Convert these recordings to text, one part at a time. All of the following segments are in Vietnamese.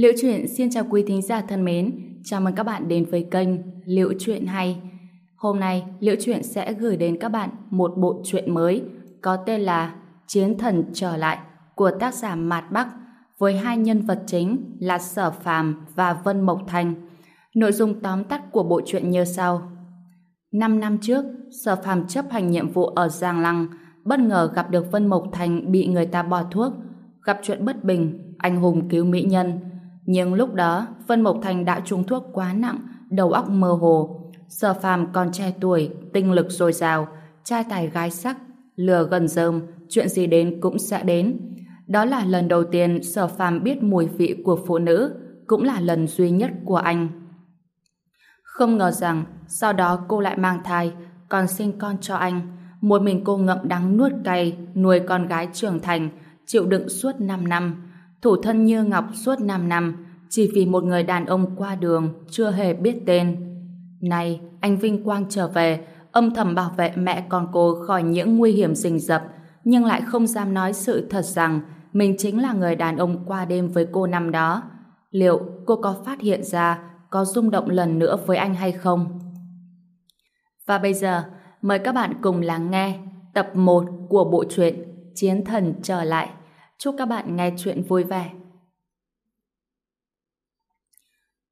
Liễu Chuyện xin chào quý thính giả thân mến, chào mừng các bạn đến với kênh Liễu Chuyện Hay. Hôm nay, Liễu Chuyện sẽ gửi đến các bạn một bộ truyện mới có tên là Chiến Thần Trở Lại của tác giả Mạt Bắc với hai nhân vật chính là Sở Phàm và Vân Mộc Thành. Nội dung tóm tắt của bộ truyện như sau. Năm năm trước, Sở Phàm chấp hành nhiệm vụ ở Giang Lăng, bất ngờ gặp được Vân Mộc Thành bị người ta bỏ thuốc, gặp chuyện bất bình, anh hùng cứu mỹ nhân. Nhưng lúc đó, Vân Mộc Thành đã trúng thuốc quá nặng, đầu óc mơ hồ. Sở Phàm còn trẻ tuổi, tinh lực dồi dào, trai tài gái sắc, lừa gần rơm, chuyện gì đến cũng sẽ đến. Đó là lần đầu tiên Sở Phàm biết mùi vị của phụ nữ, cũng là lần duy nhất của anh. Không ngờ rằng sau đó cô lại mang thai, còn sinh con cho anh. Một mình cô ngậm đắng nuốt cay, nuôi con gái trưởng thành, chịu đựng suốt 5 năm. Thủ thân như ngọc suốt 5 năm, chỉ vì một người đàn ông qua đường, chưa hề biết tên. nay anh Vinh Quang trở về, âm thầm bảo vệ mẹ con cô khỏi những nguy hiểm rình rập, nhưng lại không dám nói sự thật rằng mình chính là người đàn ông qua đêm với cô năm đó. Liệu cô có phát hiện ra có rung động lần nữa với anh hay không? Và bây giờ, mời các bạn cùng lắng nghe tập 1 của bộ truyện Chiến Thần Trở Lại. Chúc các bạn nghe chuyện vui vẻ.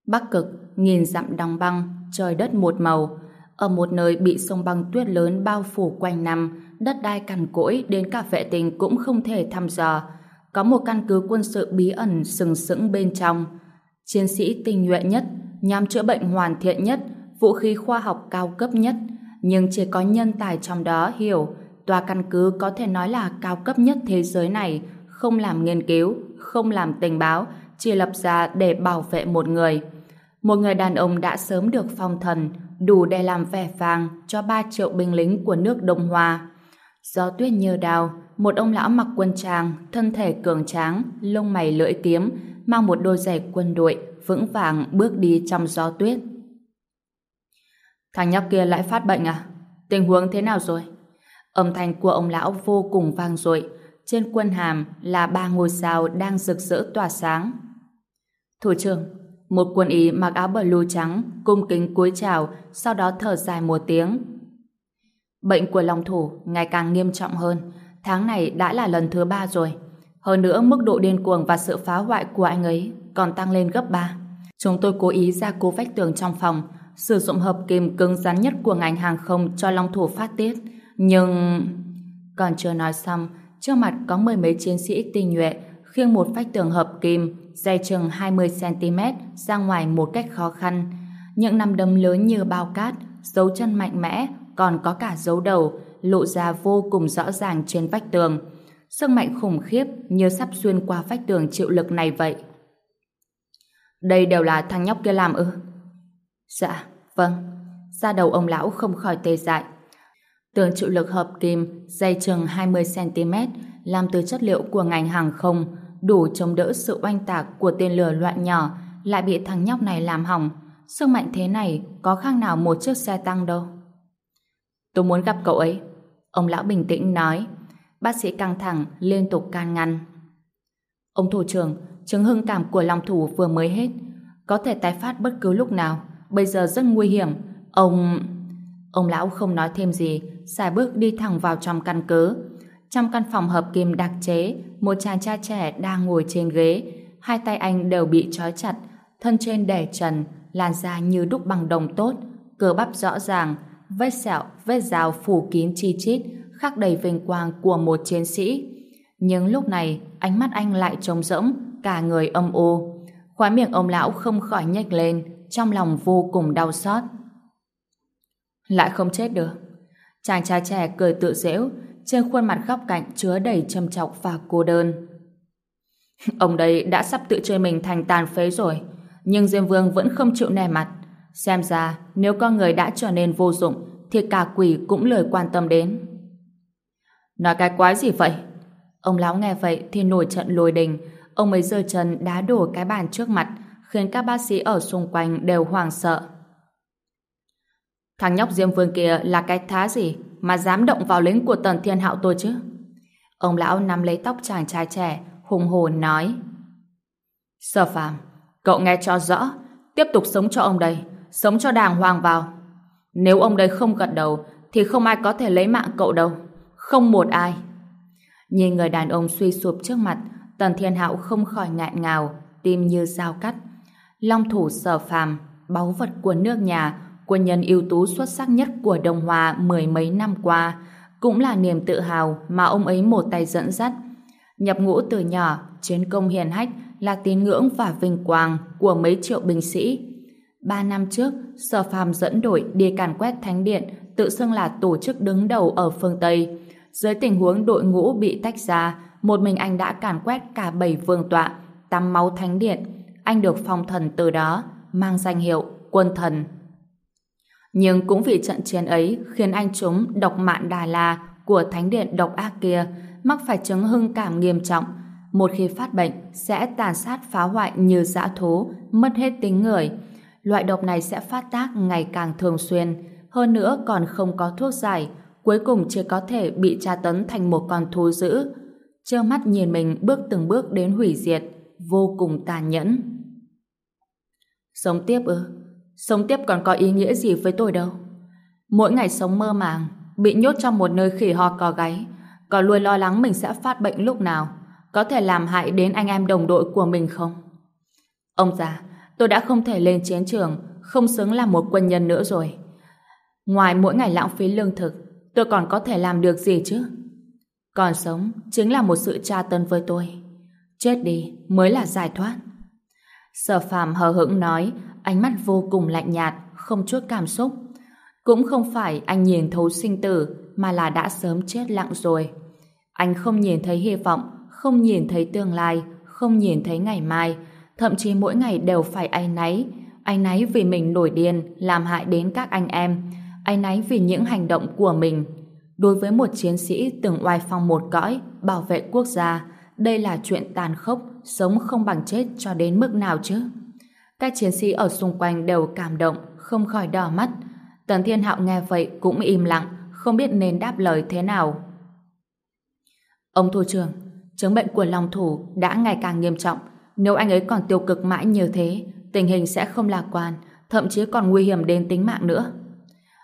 Bắc cực, nghìn dặm đóng băng, trời đất một màu. Ở một nơi bị sông băng tuyết lớn bao phủ quanh năm, đất đai cằn cỗi đến cả vệ tinh cũng không thể thăm dò. Có một căn cứ quân sự bí ẩn sừng sững bên trong. Chiến sĩ tinh nhuệ nhất, nhằm chữa bệnh hoàn thiện nhất, vũ khí khoa học cao cấp nhất, nhưng chỉ có nhân tài trong đó hiểu tòa căn cứ có thể nói là cao cấp nhất thế giới này, không làm nghiên cứu, không làm tình báo, chỉ lập ra để bảo vệ một người. Một người đàn ông đã sớm được phong thần, đủ để làm vẻ vàng cho 3 triệu binh lính của nước Đông Hoa. Gió tuyết như đào, một ông lão mặc quân trang, thân thể cường tráng, lông mày lưỡi kiếm, mang một đôi giày quân đội, vững vàng bước đi trong gió tuyết. Thằng nhóc kia lại phát bệnh à? Tình huống thế nào rồi? Âm thanh của ông lão vô cùng vang dội. Trên quân hàm là ba ngôi sao đang rực rỡ tỏa sáng. Thủ trưởng, một quân y mặc áo blue trắng, cung kính cúi chào, sau đó thở dài một tiếng. Bệnh của lòng thủ ngày càng nghiêm trọng hơn. Tháng này đã là lần thứ ba rồi. Hơn nữa, mức độ điên cuồng và sự phá hoại của anh ấy còn tăng lên gấp ba Chúng tôi cố ý ra cố vách tường trong phòng, sử dụng hợp kim cứng rắn nhất của ngành hàng không cho long thủ phát tiết. Nhưng... Còn chưa nói xong, trước mặt có mười mấy chiến sĩ tinh nhuệ khiêng một vách tường hợp kim dày chừng 20cm ra ngoài một cách khó khăn. Những nắm đấm lớn như bao cát, dấu chân mạnh mẽ, còn có cả dấu đầu, lộ ra vô cùng rõ ràng trên vách tường. Sức mạnh khủng khiếp như sắp xuyên qua vách tường chịu lực này vậy. Đây đều là thằng nhóc kia làm ư? Dạ, vâng. Da đầu ông lão không khỏi tê dại. Tường chịu lực hợp kim dày chừng 20cm làm từ chất liệu của ngành hàng không đủ chống đỡ sự oanh tạc của tên lửa loại nhỏ lại bị thằng nhóc này làm hỏng. Sức mạnh thế này có khác nào một chiếc xe tăng đâu. Tôi muốn gặp cậu ấy. Ông lão bình tĩnh nói. Bác sĩ căng thẳng liên tục can ngăn. Ông thủ trưởng, chứng hưng cảm của lòng Thủ vừa mới hết. Có thể tái phát bất cứ lúc nào. Bây giờ rất nguy hiểm. Ông... Ông lão không nói thêm gì, xài bước đi thẳng vào trong căn cứ. Trong căn phòng hợp kim đặc chế, một chàng trai trẻ đang ngồi trên ghế. Hai tay anh đều bị trói chặt, thân trên đè trần, làn da như đúc bằng đồng tốt, cơ bắp rõ ràng, vết sẹo, vết rào phủ kín chi chít, khắc đầy vinh quang của một chiến sĩ. Nhưng lúc này, ánh mắt anh lại trống rỗng, cả người âm u. Khóe miệng ông lão không khỏi nhếch lên, trong lòng vô cùng đau xót. Lại không chết được. Chàng trai trẻ cười tự dễu, trên khuôn mặt góc cạnh chứa đầy trầm trọng và cô đơn. Ông đây đã sắp tự chơi mình thành tàn phế rồi, nhưng Diêm Vương vẫn không chịu nè mặt. Xem ra, nếu con người đã trở nên vô dụng, thì cả quỷ cũng lời quan tâm đến. Nói cái quái gì vậy? Ông lão nghe vậy thì nổi trận lôi đình, ông ấy giơ chân đá đổ cái bàn trước mặt, khiến các bác sĩ ở xung quanh đều hoảng sợ. Thằng nhóc Diêm Vương kia là cái thá gì mà dám động vào lính của Tần Thiên Hạo tôi chứ? Ông lão nắm lấy tóc chàng trai trẻ, hùng hồn nói. Sở phàm, Cậu nghe cho rõ, tiếp tục sống cho ông đây, sống cho đàng hoàng vào. Nếu ông đây không gật đầu, thì không ai có thể lấy mạng cậu đâu. Không một ai. Nhìn người đàn ông suy sụp trước mặt, Tần Thiên Hạo không khỏi ngạn ngào, tim như dao cắt. Long thủ sở phàm, báu vật của nước nhà, quân nhân ưu tú xuất sắc nhất của Đông Hoa mười mấy năm qua, cũng là niềm tự hào mà ông ấy một tay dẫn dắt. Nhập ngũ từ nhỏ, chiến công hiền hách là tín ngưỡng và vinh quang của mấy triệu binh sĩ. Ba năm trước, Sở Phàm dẫn đội đi càn quét thánh điện, tự xưng là tổ chức đứng đầu ở phương Tây. Dưới tình huống đội ngũ bị tách ra, một mình anh đã càn quét cả bảy vương tọa, tắm máu thánh điện. Anh được phong thần từ đó, mang danh hiệu quân thần. Nhưng cũng vì trận chiến ấy khiến anh chúng độc mạn Đà La của thánh điện độc ác kia mắc phải chứng hưng cảm nghiêm trọng. Một khi phát bệnh sẽ tàn sát phá hoại như dã thú, mất hết tính người. Loại độc này sẽ phát tác ngày càng thường xuyên, hơn nữa còn không có thuốc giải, cuối cùng chỉ có thể bị tra tấn thành một con thú dữ. Trơ mắt nhìn mình bước từng bước đến hủy diệt, vô cùng tàn nhẫn. Sống tiếp ư? Sống tiếp còn có ý nghĩa gì với tôi đâu. Mỗi ngày sống mơ màng, bị nhốt trong một nơi khỉ ho cò gáy, còn luôn lo lắng mình sẽ phát bệnh lúc nào, có thể làm hại đến anh em đồng đội của mình không? Ông già, tôi đã không thể lên chiến trường, không xứng làm một quân nhân nữa rồi. Ngoài mỗi ngày lãng phí lương thực, tôi còn có thể làm được gì chứ? Còn sống chính là một sự tra tấn với tôi. Chết đi mới là giải thoát. Sở phàm hờ hững nói, ánh mắt vô cùng lạnh nhạt, không chút cảm xúc. Cũng không phải anh nhìn thấu sinh tử, mà là đã sớm chết lặng rồi. Anh không nhìn thấy hy vọng, không nhìn thấy tương lai, không nhìn thấy ngày mai, thậm chí mỗi ngày đều phải ai náy. Anh náy vì mình nổi điên, làm hại đến các anh em. Anh náy vì những hành động của mình. Đối với một chiến sĩ từng oai phong một cõi, bảo vệ quốc gia, đây là chuyện tàn khốc, sống không bằng chết cho đến mức nào chứ? Các chiến sĩ ở xung quanh đều cảm động, không khỏi đỏ mắt. Tần Thiên Hạo nghe vậy cũng im lặng, không biết nên đáp lời thế nào. Ông thủ trưởng, chứng bệnh của lòng thủ đã ngày càng nghiêm trọng. Nếu anh ấy còn tiêu cực mãi như thế, tình hình sẽ không lạc quan, thậm chí còn nguy hiểm đến tính mạng nữa.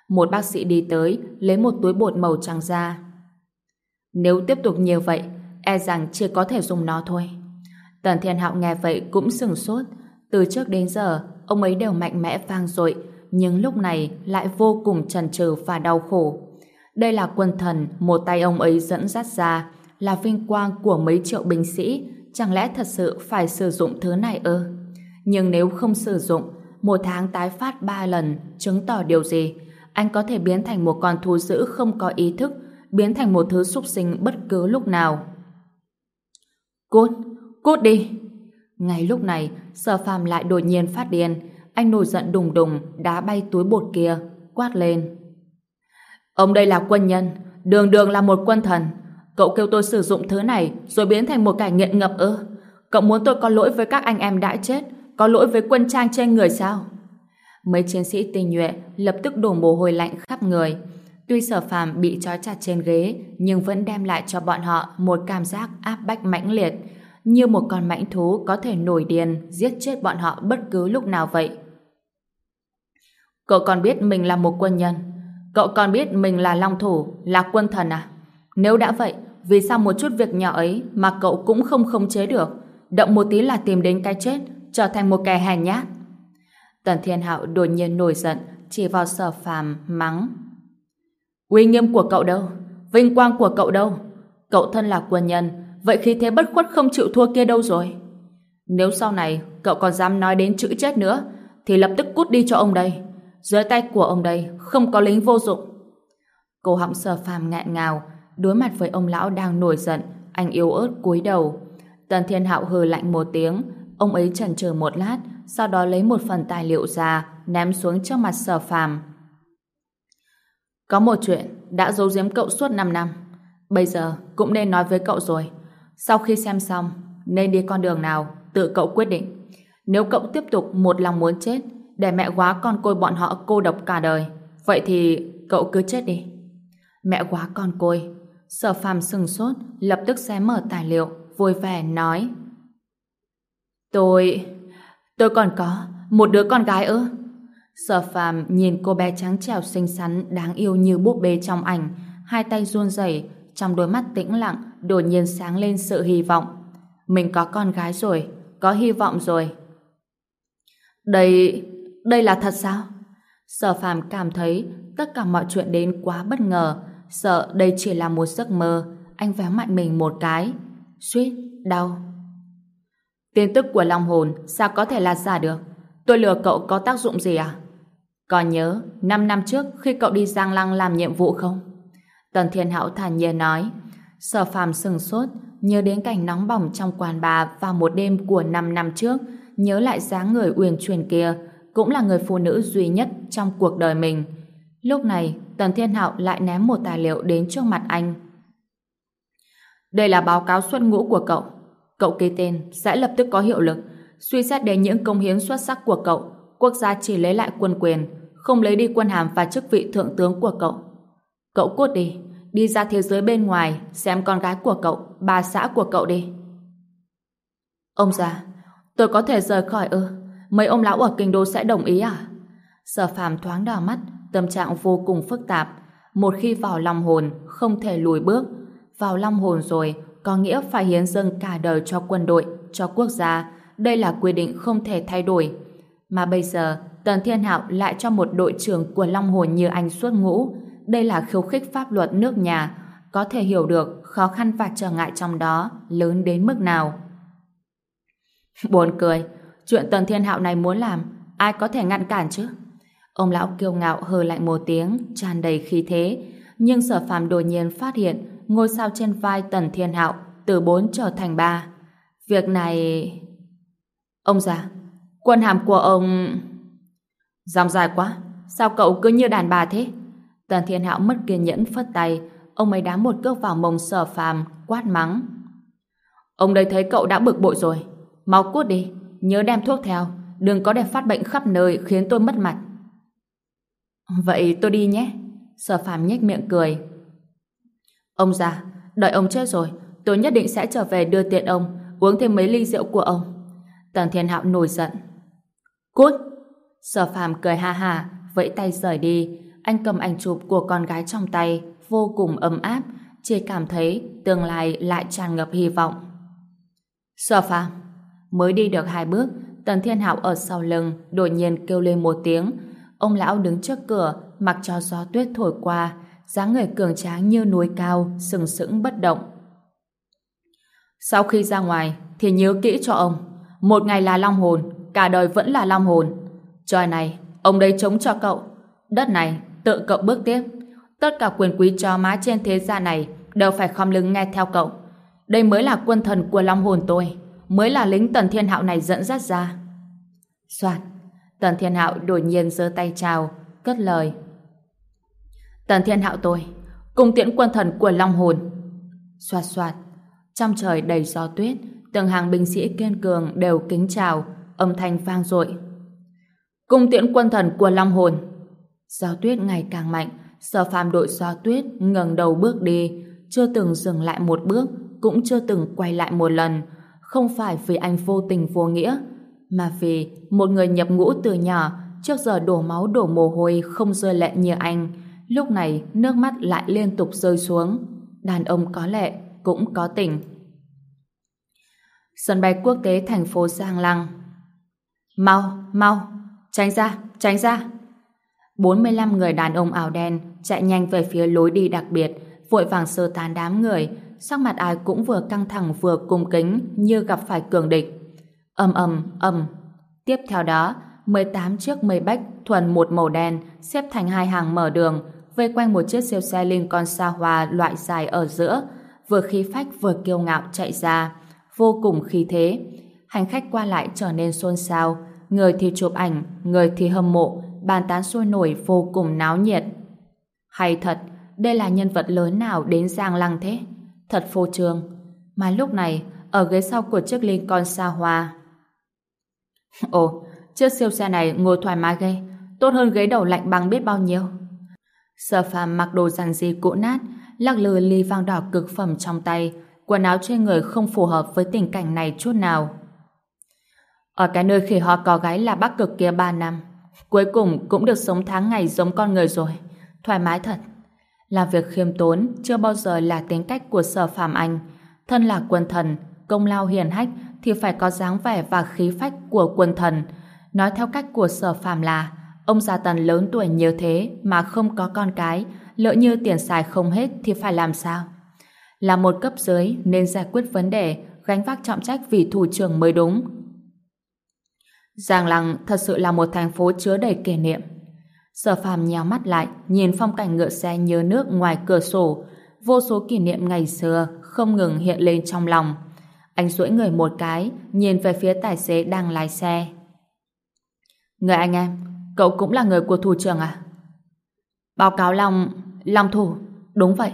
Một bác sĩ đi tới, lấy một túi bột màu trắng ra. Nếu tiếp tục như vậy, e rằng chỉ có thể dùng nó thôi. Tần Thiên Hạo nghe vậy cũng sừng sốt. Từ trước đến giờ, ông ấy đều mạnh mẽ vang dội, nhưng lúc này lại vô cùng trần trừ và đau khổ. Đây là quân thần một tay ông ấy dẫn dắt ra, là vinh quang của mấy triệu binh sĩ, chẳng lẽ thật sự phải sử dụng thứ này ư? Nhưng nếu không sử dụng, một tháng tái phát ba lần, chứng tỏ điều gì? Anh có thể biến thành một con thú dữ không có ý thức, biến thành một thứ súc sinh bất cứ lúc nào. Cút, cút đi! Ngay lúc này, sở phàm lại đột nhiên phát điên. Anh nổi giận đùng đùng, đá bay túi bột kia, quát lên. Ông đây là quân nhân, đường đường là một quân thần. Cậu kêu tôi sử dụng thứ này rồi biến thành một kẻ nghiện ngập ư? Cậu muốn tôi có lỗi với các anh em đã chết, có lỗi với quân trang trên người sao? Mấy chiến sĩ tinh nhuệ lập tức đổ mồ hôi lạnh khắp người. Tuy sở phàm bị trói chặt trên ghế, nhưng vẫn đem lại cho bọn họ một cảm giác áp bách mãnh liệt, như một con mãnh thú có thể nổi điên, giết chết bọn họ bất cứ lúc nào vậy. Cậu còn biết mình là một quân nhân, cậu còn biết mình là long thủ, là quân thần à? Nếu đã vậy, vì sao một chút việc nhỏ ấy mà cậu cũng không khống chế được? Động một tí là tìm đến cái chết, trở thành một kẻ hèn nhát. Tần Thiên Hạo đột nhiên nổi giận, chỉ vào sở phàm, mắng. Uy nghiêm của cậu đâu? Vinh quang của cậu đâu? Cậu thân là quân nhân, vậy khi thế bất khuất không chịu thua kia đâu rồi? Nếu sau này cậu còn dám nói đến chữ chết nữa, thì lập tức cút đi cho ông đây. Dưới tay của ông đây không có lính vô dụng. Cô họng sở phàm ngạn ngào, đối mặt với ông lão đang nổi giận, anh yếu ớt cúi đầu. Tần Thiên Hạo hừ lạnh một tiếng, ông ấy chần chờ một lát, sau đó lấy một phần tài liệu ra, ném xuống trước mặt sở phàm. Có một chuyện đã giấu giếm cậu suốt 5 năm. Bây giờ cũng nên nói với cậu rồi. Sau khi xem xong, nên đi con đường nào, tự cậu quyết định. Nếu cậu tiếp tục một lòng muốn chết, để mẹ quá con côi bọn họ cô độc cả đời, vậy thì cậu cứ chết đi. Mẹ quá con côi. Sở phàm sừng sốt, lập tức xé mở tài liệu, vui vẻ nói. Tôi... Tôi còn có một đứa con gái ư? Sở phàm nhìn cô bé trắng trẻo xinh xắn đáng yêu như búp bê trong ảnh, hai tay run rẩy, trong đôi mắt tĩnh lặng đột nhiên sáng lên sự hy vọng. Mình có con gái rồi, có hy vọng rồi. Đây, đây là thật sao? Sở phàm cảm thấy tất cả mọi chuyện đến quá bất ngờ, sợ đây chỉ là một giấc mơ. Anh véo mạnh mình một cái. Suýt, đau. Tin tức của Long Hồn sao có thể là giả được? Tôi lừa cậu có tác dụng gì à? Còn nhớ 5 năm trước khi cậu đi Giang Lăng làm nhiệm vụ không? Tần Thiên Hạo thản nhiên nói. Sở phàm sừng sốt, nhớ đến cảnh nóng bỏng trong quán bà vào một đêm của 5 năm trước, nhớ lại dáng người uyển chuyển kia, cũng là người phụ nữ duy nhất trong cuộc đời mình. Lúc này, Tần Thiên Hạo lại ném một tài liệu đến trước mặt anh. Đây là báo cáo xuất ngũ của cậu. Cậu ký tên sẽ lập tức có hiệu lực. Suy xét đến những công hiến xuất sắc của cậu, quốc gia chỉ lấy lại quân quyền, không lấy đi quân hàm và chức vị thượng tướng của cậu. Cậu cút đi, đi ra thế giới bên ngoài xem con gái của cậu, bà xã của cậu đi. Ông già, tôi có thể rời khỏi ư? Mấy ông lão ở kinh đô sẽ đồng ý à? Sở phàm thoáng đỏ mắt, tâm trạng vô cùng phức tạp. Một khi vào long hồn, không thể lùi bước. Vào long hồn rồi, có nghĩa phải hiến dâng cả đời cho quân đội, cho quốc gia. Đây là quy định không thể thay đổi. Mà bây giờ, Tần Thiên Hạo lại cho một đội trưởng của Long Hồn như anh xuất ngũ. Đây là khiêu khích pháp luật nước nhà. Có thể hiểu được khó khăn và trở ngại trong đó lớn đến mức nào. Buồn cười, chuyện Tần Thiên Hạo này muốn làm, ai có thể ngăn cản chứ? Ông lão kiêu ngạo hờ lạnh một tiếng, tràn đầy khí thế. Nhưng sở phàm đột nhiên phát hiện ngôi sao trên vai Tần Thiên Hạo từ bốn trở thành ba. Việc này... Ông già, quân hàm của ông... Dòng dài quá, sao cậu cứ như đàn bà thế? Tần Thiên Hạo mất kiên nhẫn phất tay, ông ấy đá một cước vào mông sở phàm, quát mắng. Ông đây thấy cậu đã bực bội rồi, mau cút đi, nhớ đem thuốc theo, đừng có để phát bệnh khắp nơi khiến tôi mất mặt. Vậy tôi đi nhé. Sở phàm nhếch miệng cười. Ông già, đợi ông chết rồi, tôi nhất định sẽ trở về đưa tiện ông, uống thêm mấy ly rượu của ông. Tần Thiên Hạo nổi giận. Cút! Sở phàm cười ha ha, vẫy tay rời đi. Anh cầm ảnh chụp của con gái trong tay, vô cùng ấm áp, chỉ cảm thấy tương lai lại tràn ngập hy vọng. Sở phàm! Mới đi được hai bước, Tần Thiên Hạo ở sau lưng đột nhiên kêu lên một tiếng. Ông lão đứng trước cửa, mặc cho gió tuyết thổi qua, dáng người cường tráng như núi cao, sừng sững bất động. Sau khi ra ngoài, thì nhớ kỹ cho ông. Một ngày là long hồn, cả đời vẫn là long hồn. Trời này, ông đây chống cho cậu. Đất này, tự cậu bước tiếp. Tất cả quyền quý cho má trên thế gian này đều phải khom lưng nghe theo cậu. Đây mới là quân thần của long hồn tôi. Mới là lính tần thiên hạo này dẫn dắt ra. Soạt, Tần thiên hạo đột nhiên giơ tay chào, cất lời. Tần thiên hạo tôi, cùng tiễn quân thần của long hồn. Soạt soạt. Trong trời đầy gió tuyết, từng hàng binh sĩ kiên cường đều kính chào, âm thanh vang dội. Cung tiễn quân thần của Long Hồn. Gió tuyết ngày càng mạnh, sở phàm đội gió tuyết ngẩng đầu bước đi, chưa từng dừng lại một bước, cũng chưa từng quay lại một lần. Không phải vì anh vô tình vô nghĩa, mà vì một người nhập ngũ từ nhỏ, trước giờ đổ máu đổ mồ hôi không rơi lệ như anh. Lúc này nước mắt lại liên tục rơi xuống. Đàn ông có lệ, cũng có tình. Sân bay quốc tế thành phố Giang Lăng Mau, mau, tránh ra, tránh ra. 45 người đàn ông áo đen chạy nhanh về phía lối đi đặc biệt, vội vàng sơ tán đám người, sắc mặt ai cũng vừa căng thẳng vừa cung kính như gặp phải cường địch. Ầm ầm ầm. Tiếp theo đó, 18 chiếc mây bách thuần một màu đen xếp thành hai hàng mở đường, vây quanh một chiếc siêu xe Lincoln xa hoa loại dài ở giữa, vừa khí phách vừa kiêu ngạo chạy ra, vô cùng khí thế. Hành khách qua lại trở nên xôn xao, người thì chụp ảnh, người thì hâm mộ, bàn tán sôi nổi vô cùng náo nhiệt. Hay thật, đây là nhân vật lớn nào đến Giang Lăng thế? Thật phô trương. Mà lúc này, ở ghế sau của chiếc Lincoln xa hoa. Ồ, chiếc siêu xe này ngồi thoải mái ghê, tốt hơn ghế đầu lạnh băng biết bao nhiêu. Sở phàm mặc đồ giản dị cũ nát, lắc lư ly vang đỏ cực phẩm trong tay, quần áo trên người không phù hợp với tình cảnh này chút nào. Ở cái nơi khỉ ho có gái là Bắc Cực kia 3 năm. Cuối cùng cũng được sống tháng ngày giống con người rồi. Thoải mái thật. Làm việc khiêm tốn chưa bao giờ là tính cách của sở phàm anh. Thân là quân thần, công lao hiền hách thì phải có dáng vẻ và khí phách của quân thần. Nói theo cách của sở phàm là ông già tần lớn tuổi như thế mà không có con cái, lỡ như tiền xài không hết thì phải làm sao? Là một cấp dưới nên giải quyết vấn đề, gánh vác trọng trách vì thủ trưởng mới đúng. Giang Lăng thật sự là một thành phố chứa đầy kỷ niệm. Sở phàm nhào mắt lại, nhìn phong cảnh ngựa xe nhớ nước ngoài cửa sổ. Vô số kỷ niệm ngày xưa không ngừng hiện lên trong lòng. Anh duỗi người một cái, nhìn về phía tài xế đang lái xe. Người anh em, cậu cũng là người của thủ trưởng à? Báo cáo Long... Long thủ. Đúng vậy.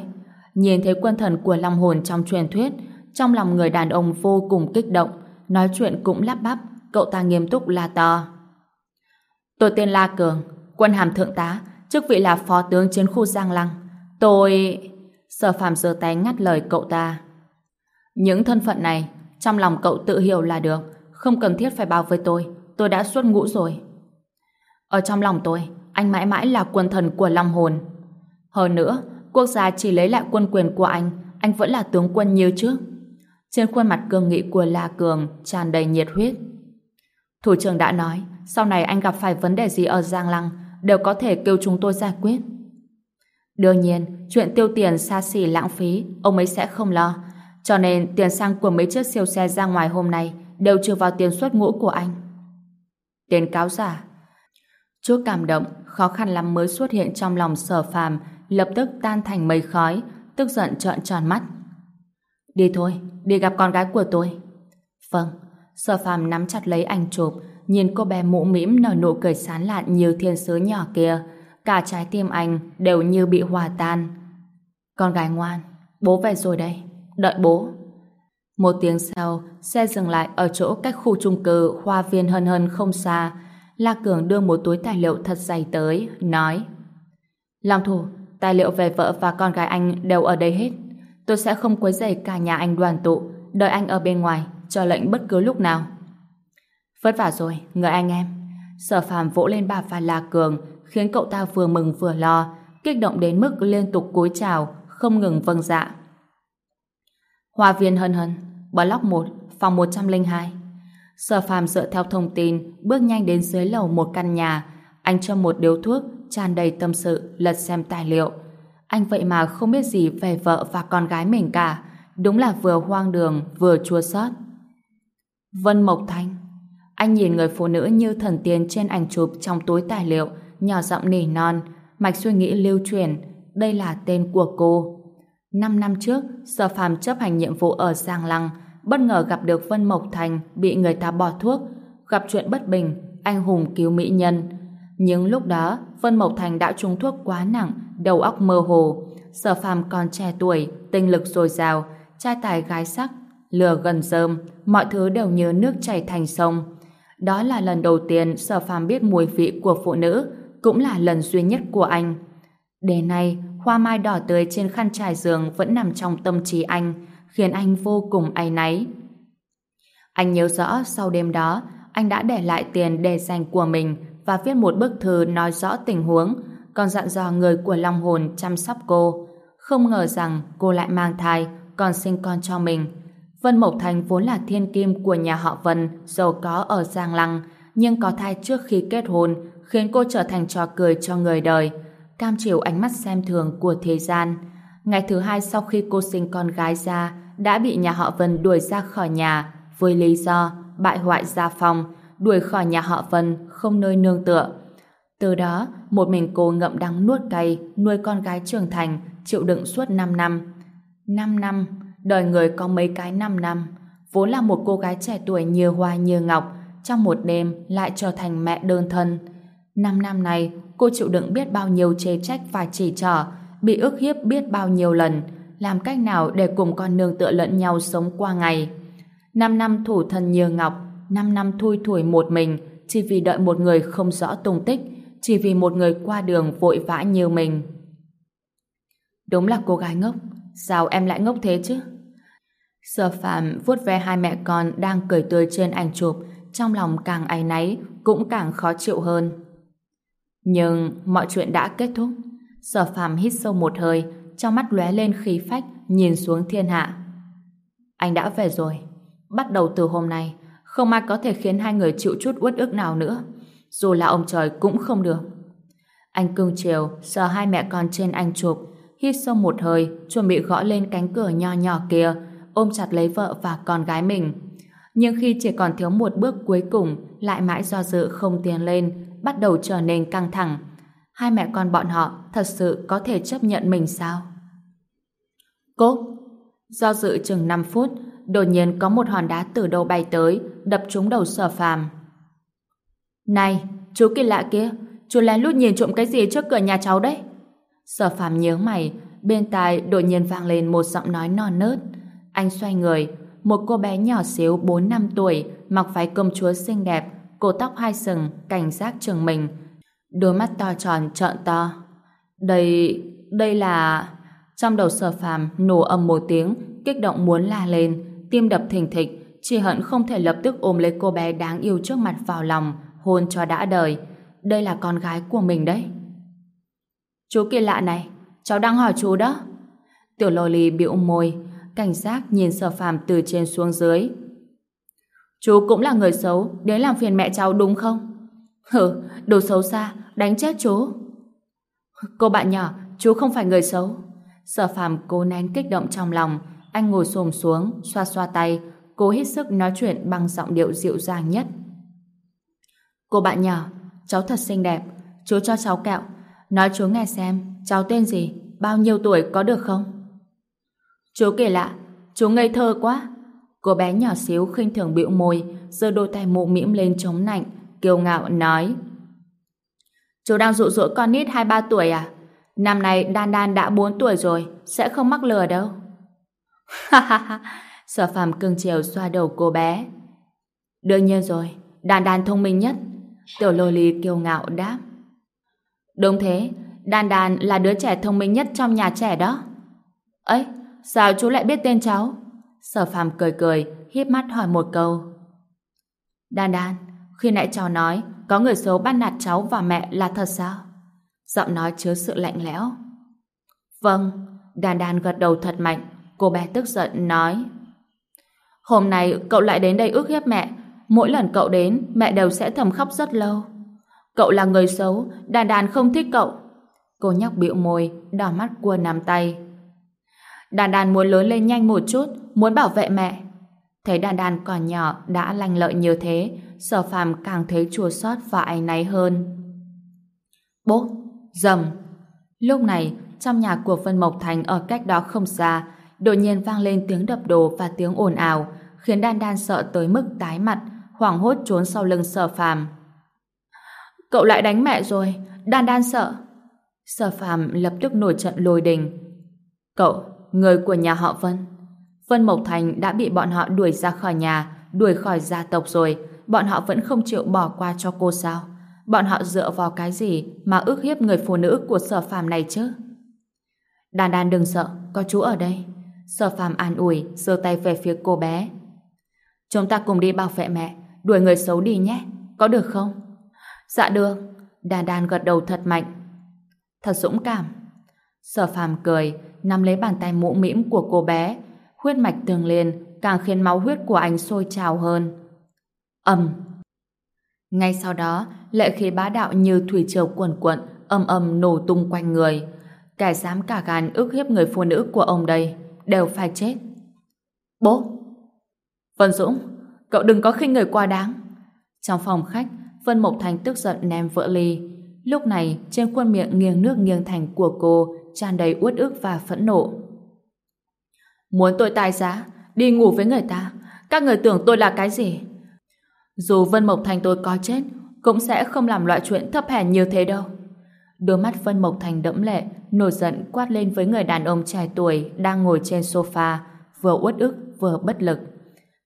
Nhìn thấy quân thần của Long hồn trong truyền thuyết, trong lòng người đàn ông vô cùng kích động, nói chuyện cũng lắp bắp, cậu ta nghiêm túc la to. Tôi tên La Cường, quân hàm thượng tá, chức vị là phó tướng chiến khu Giang Lăng. Tôi... Sở phàm giơ tay ngắt lời cậu ta. Những thân phận này, trong lòng cậu tự hiểu là được, không cần thiết phải báo với tôi, tôi đã xuất ngũ rồi. Ở trong lòng tôi, anh mãi mãi là quân thần của long hồn. Hơn nữa, quốc gia chỉ lấy lại quân quyền của anh, anh vẫn là tướng quân như trước. Trên khuôn mặt cương nghị của La Cường tràn đầy nhiệt huyết. Thủ trưởng đã nói, sau này anh gặp phải vấn đề gì ở Giang Lăng, đều có thể kêu chúng tôi giải quyết. Đương nhiên, chuyện tiêu tiền xa xỉ lãng phí, ông ấy sẽ không lo. Cho nên tiền xăng của mấy chiếc siêu xe ra ngoài hôm nay đều trừ vào tiền xuất ngũ của anh. Tiền cáo giả. Chút cảm động, khó khăn lắm mới xuất hiện trong lòng sở phàm, lập tức tan thành mây khói, tức giận trợn tròn mắt. Đi thôi, đi gặp con gái của tôi. Vâng, sở phàm nắm chặt lấy ảnh chụp, nhìn cô bé mũ mĩm nở nụ cười sán lạn như thiên sứ nhỏ kia, cả trái tim anh đều như bị hòa tan. Con gái ngoan, bố về rồi đây, đợi bố. Một tiếng sau, xe dừng lại ở chỗ cách khu trung cư hoa viên hân hân không xa. La Cường đưa một túi tài liệu thật dày tới, nói Long thủ, tài liệu về vợ và con gái anh đều ở đây hết. Tôi sẽ không quấy rầy cả nhà anh đoàn tụ, đợi anh ở bên ngoài, cho lệnh bất cứ lúc nào. Vất vả rồi, người anh em. Sở phàm vỗ lên bà vai La Cường, khiến cậu ta vừa mừng vừa lo, kích động đến mức liên tục cúi chào, không ngừng vâng dạ. Hoa viên hân hân, block 1, phòng 102. Sở phàm dựa theo thông tin, bước nhanh đến dưới lầu một căn nhà. Anh cho một điếu thuốc, tràn đầy tâm sự, lật xem tài liệu. Anh vậy mà không biết gì về vợ và con gái mình cả. Đúng là vừa hoang đường, vừa chua xót. Vân Mộc Thanh Anh nhìn người phụ nữ như thần tiên trên ảnh chụp trong túi tài liệu, nhỏ giọng nỉ non, mạch suy nghĩ lưu truyền. Đây là tên của cô. Năm năm trước, Sở Phàm chấp hành nhiệm vụ ở Giang Lăng, bất ngờ gặp được Vân Mộc Thành bị người ta bỏ thuốc, gặp chuyện bất bình, anh hùng cứu mỹ nhân. Nhưng lúc đó, Vân Mộc Thành đã trúng thuốc quá nặng, đầu óc mơ hồ. Sở Phàm còn trẻ tuổi, tinh lực dồi dào, trai tài gái sắc, lừa gần rơm, mọi thứ đều như nước chảy thành sông. Đó là lần đầu tiên Sở Phàm biết mùi vị của phụ nữ, cũng là lần duy nhất của anh. Đến nay, hoa mai đỏ tươi trên khăn trải giường vẫn nằm trong tâm trí anh, khiến anh vô cùng áy náy. Anh nhớ rõ sau đêm đó, anh đã để lại tiền để dành của mình và viết một bức thư nói rõ tình huống, còn dặn dò người của Long Hồn chăm sóc cô. Không ngờ rằng cô lại mang thai, còn sinh con cho mình. Vân Mộc Thành vốn là thiên kim của nhà họ Vân, giàu có ở Giang Lăng, nhưng có thai trước khi kết hôn, khiến cô trở thành trò cười cho người đời, cam chịu ánh mắt xem thường của thế gian. Ngày thứ hai sau khi cô sinh con gái ra, đã bị nhà họ Vân đuổi ra khỏi nhà với lý do bại hoại gia phong, đuổi khỏi nhà họ Vân không nơi nương tựa. Từ đó, một mình cô ngậm đắng nuốt cay, nuôi con gái trưởng thành, chịu đựng suốt 5 năm. 5 năm, đời người có mấy cái 5 năm. Vốn là một cô gái trẻ tuổi như hoa như ngọc, trong một đêm lại trở thành mẹ đơn thân. 5 năm này, cô chịu đựng biết bao nhiêu chê trách và chỉ trỏ, bị ức hiếp biết bao nhiêu lần, làm cách nào để cùng con nương tựa lẫn nhau sống qua ngày. 5 năm thủ thân như ngọc, 5 năm thui thủi một mình, chỉ vì đợi một người không rõ tung tích, chỉ vì một người qua đường vội vã như mình. Đúng là cô gái ngốc, sao em lại ngốc thế chứ? Sở phạm vuốt ve hai mẹ con đang cười tươi trên ảnh chụp, trong lòng càng áy náy, cũng càng khó chịu hơn. Nhưng mọi chuyện đã kết thúc. Sở phàm hít sâu một hơi, trong mắt lóe lên khí phách, nhìn xuống thiên hạ. Anh đã về rồi. Bắt đầu từ hôm nay, không ai có thể khiến hai người chịu chút uất ức nào nữa. Dù là ông trời cũng không được. Anh cưng chiều, sờ hai mẹ con trên anh chụp, hít sâu một hơi, chuẩn bị gõ lên cánh cửa nho nhỏ kia, ôm chặt lấy vợ và con gái mình. Nhưng khi chỉ còn thiếu một bước cuối cùng, lại mãi do dự không tiến lên, bắt đầu trở nên căng thẳng. Hai mẹ con bọn họ thật sự có thể chấp nhận mình sao? cốc Do dự chừng 5 phút, đột nhiên có một hòn đá từ đâu bay tới, đập trúng đầu sở phàm. Này, chú kỳ lạ kia, chú lén lút nhìn trộm cái gì trước cửa nhà cháu đấy? Sở phàm nhớ mày, bên tai đột nhiên vang lên một giọng nói non nớt. Anh xoay người, một cô bé nhỏ xíu 4 năm tuổi, mặc váy công chúa xinh đẹp, cổ tóc hai sừng, cảnh giác trường mình. Đôi mắt to tròn trợn to. Đây, đây là... Trong đầu sở phàm nổ âm một tiếng, kích động muốn la lên, tim đập thình thịch, chỉ hận không thể lập tức ôm lấy cô bé đáng yêu trước mặt vào lòng, hôn cho đã đời. Đây là con gái của mình đấy. Chú kia lạ này, cháu đang hỏi chú đó. Tiểu lô ly bĩu môi, cảnh giác nhìn sở phàm từ trên xuống dưới. Chú cũng là người xấu, đến làm phiền mẹ cháu đúng không? Hừ, đồ xấu xa, đánh chết chú. Cô bạn nhỏ, chú không phải người xấu. Sở phàm cố nén kích động trong lòng, anh ngồi xồm xuống, xoa xoa tay, cố hết sức nói chuyện bằng giọng điệu dịu dàng nhất. Cô bạn nhỏ, cháu thật xinh đẹp, chú cho cháu kẹo, nói chú nghe xem, cháu tên gì, bao nhiêu tuổi có được không? Chú kể lạ, chú ngây thơ quá. Cô bé nhỏ xíu khinh thường bĩu môi, giơ đôi tay mụ mĩm lên chống nạnh, kiêu ngạo nói. Chú đang dụ dỗ con nít 2-3 tuổi à? Năm nay Đan Đan đã 4 tuổi rồi, sẽ không mắc lừa đâu. Ha ha ha, sở phàm cưng chiều xoa đầu cô bé. Đương nhiên rồi, Đan Đan thông minh nhất. Tiểu lô ly kiêu ngạo đáp. Đúng thế, Đan Đan là đứa trẻ thông minh nhất trong nhà trẻ đó. Ấy, sao chú lại biết tên cháu? Sở phàm cười cười, híp mắt hỏi một câu. Đan Đan, khi nãy cháu nói có người xấu bắt nạt cháu và mẹ là thật sao? Giọng nói chứa sự lạnh lẽo. Vâng, Đan Đan gật đầu thật mạnh, cô bé tức giận nói. Hôm nay cậu lại đến đây ước hiếp mẹ, mỗi lần cậu đến mẹ đều sẽ thầm khóc rất lâu. Cậu là người xấu, đàn đàn không thích cậu. Cô nhóc bĩu môi, đỏ mắt cua nắm tay. Đàn đàn muốn lớn lên nhanh một chút, muốn bảo vệ mẹ. Thấy đàn đàn còn nhỏ đã lanh lợi như thế, sở phàm càng thấy chua xót và áy náy hơn. Bố, dầm. Lúc này, trong nhà của Vân Mộc Thành ở cách đó không xa, đột nhiên vang lên tiếng đập đồ và tiếng ồn ào, khiến Đan Đan sợ tới mức tái mặt, hoảng hốt trốn sau lưng sở phàm. Cậu lại đánh mẹ rồi, Đan Đan sợ. Sở phàm lập tức nổi trận lôi đình. Cậu, người của nhà họ Vân. Vân Mộc Thành đã bị bọn họ đuổi ra khỏi nhà, đuổi khỏi gia tộc rồi, bọn họ vẫn không chịu bỏ qua cho cô sao? Bọn họ dựa vào cái gì mà ức hiếp người phụ nữ của sở phàm này chứ? Đan đan đừng sợ, có chú ở đây. Sở phàm an ủi, giơ tay về phía cô bé. Chúng ta cùng đi bảo vệ mẹ, đuổi người xấu đi nhé, có được không? Dạ được. Đan đan gật đầu thật mạnh. Thật dũng cảm. Sở phàm cười, nắm lấy bàn tay mũ mĩm của cô bé, huyết mạch tương liên càng khiến máu huyết của anh sôi trào hơn. ầm. Ngay sau đó, lệ khí bá đạo như thủy triều cuồn cuộn, âm âm nổ tung quanh người. Kẻ dám cả gan ức hiếp người phụ nữ của ông đây, đều phải chết. Bố! Vân Dũng, cậu đừng có khinh người quá đáng. Trong phòng khách, Vân Mộc Thành tức giận ném vỡ ly. Lúc này, trên khuôn miệng nghiêng nước nghiêng thành của cô tràn đầy uất ức và phẫn nộ. Muốn tôi tài giá, đi ngủ với người ta, các người tưởng tôi là cái gì? Dù Vân Mộc Thành tôi có chết, cũng sẽ không làm loại chuyện thấp hèn như thế đâu. Đôi mắt Vân Mộc Thành đẫm lệ, nổi giận quát lên với người đàn ông trẻ tuổi đang ngồi trên sofa, vừa uất ức vừa bất lực.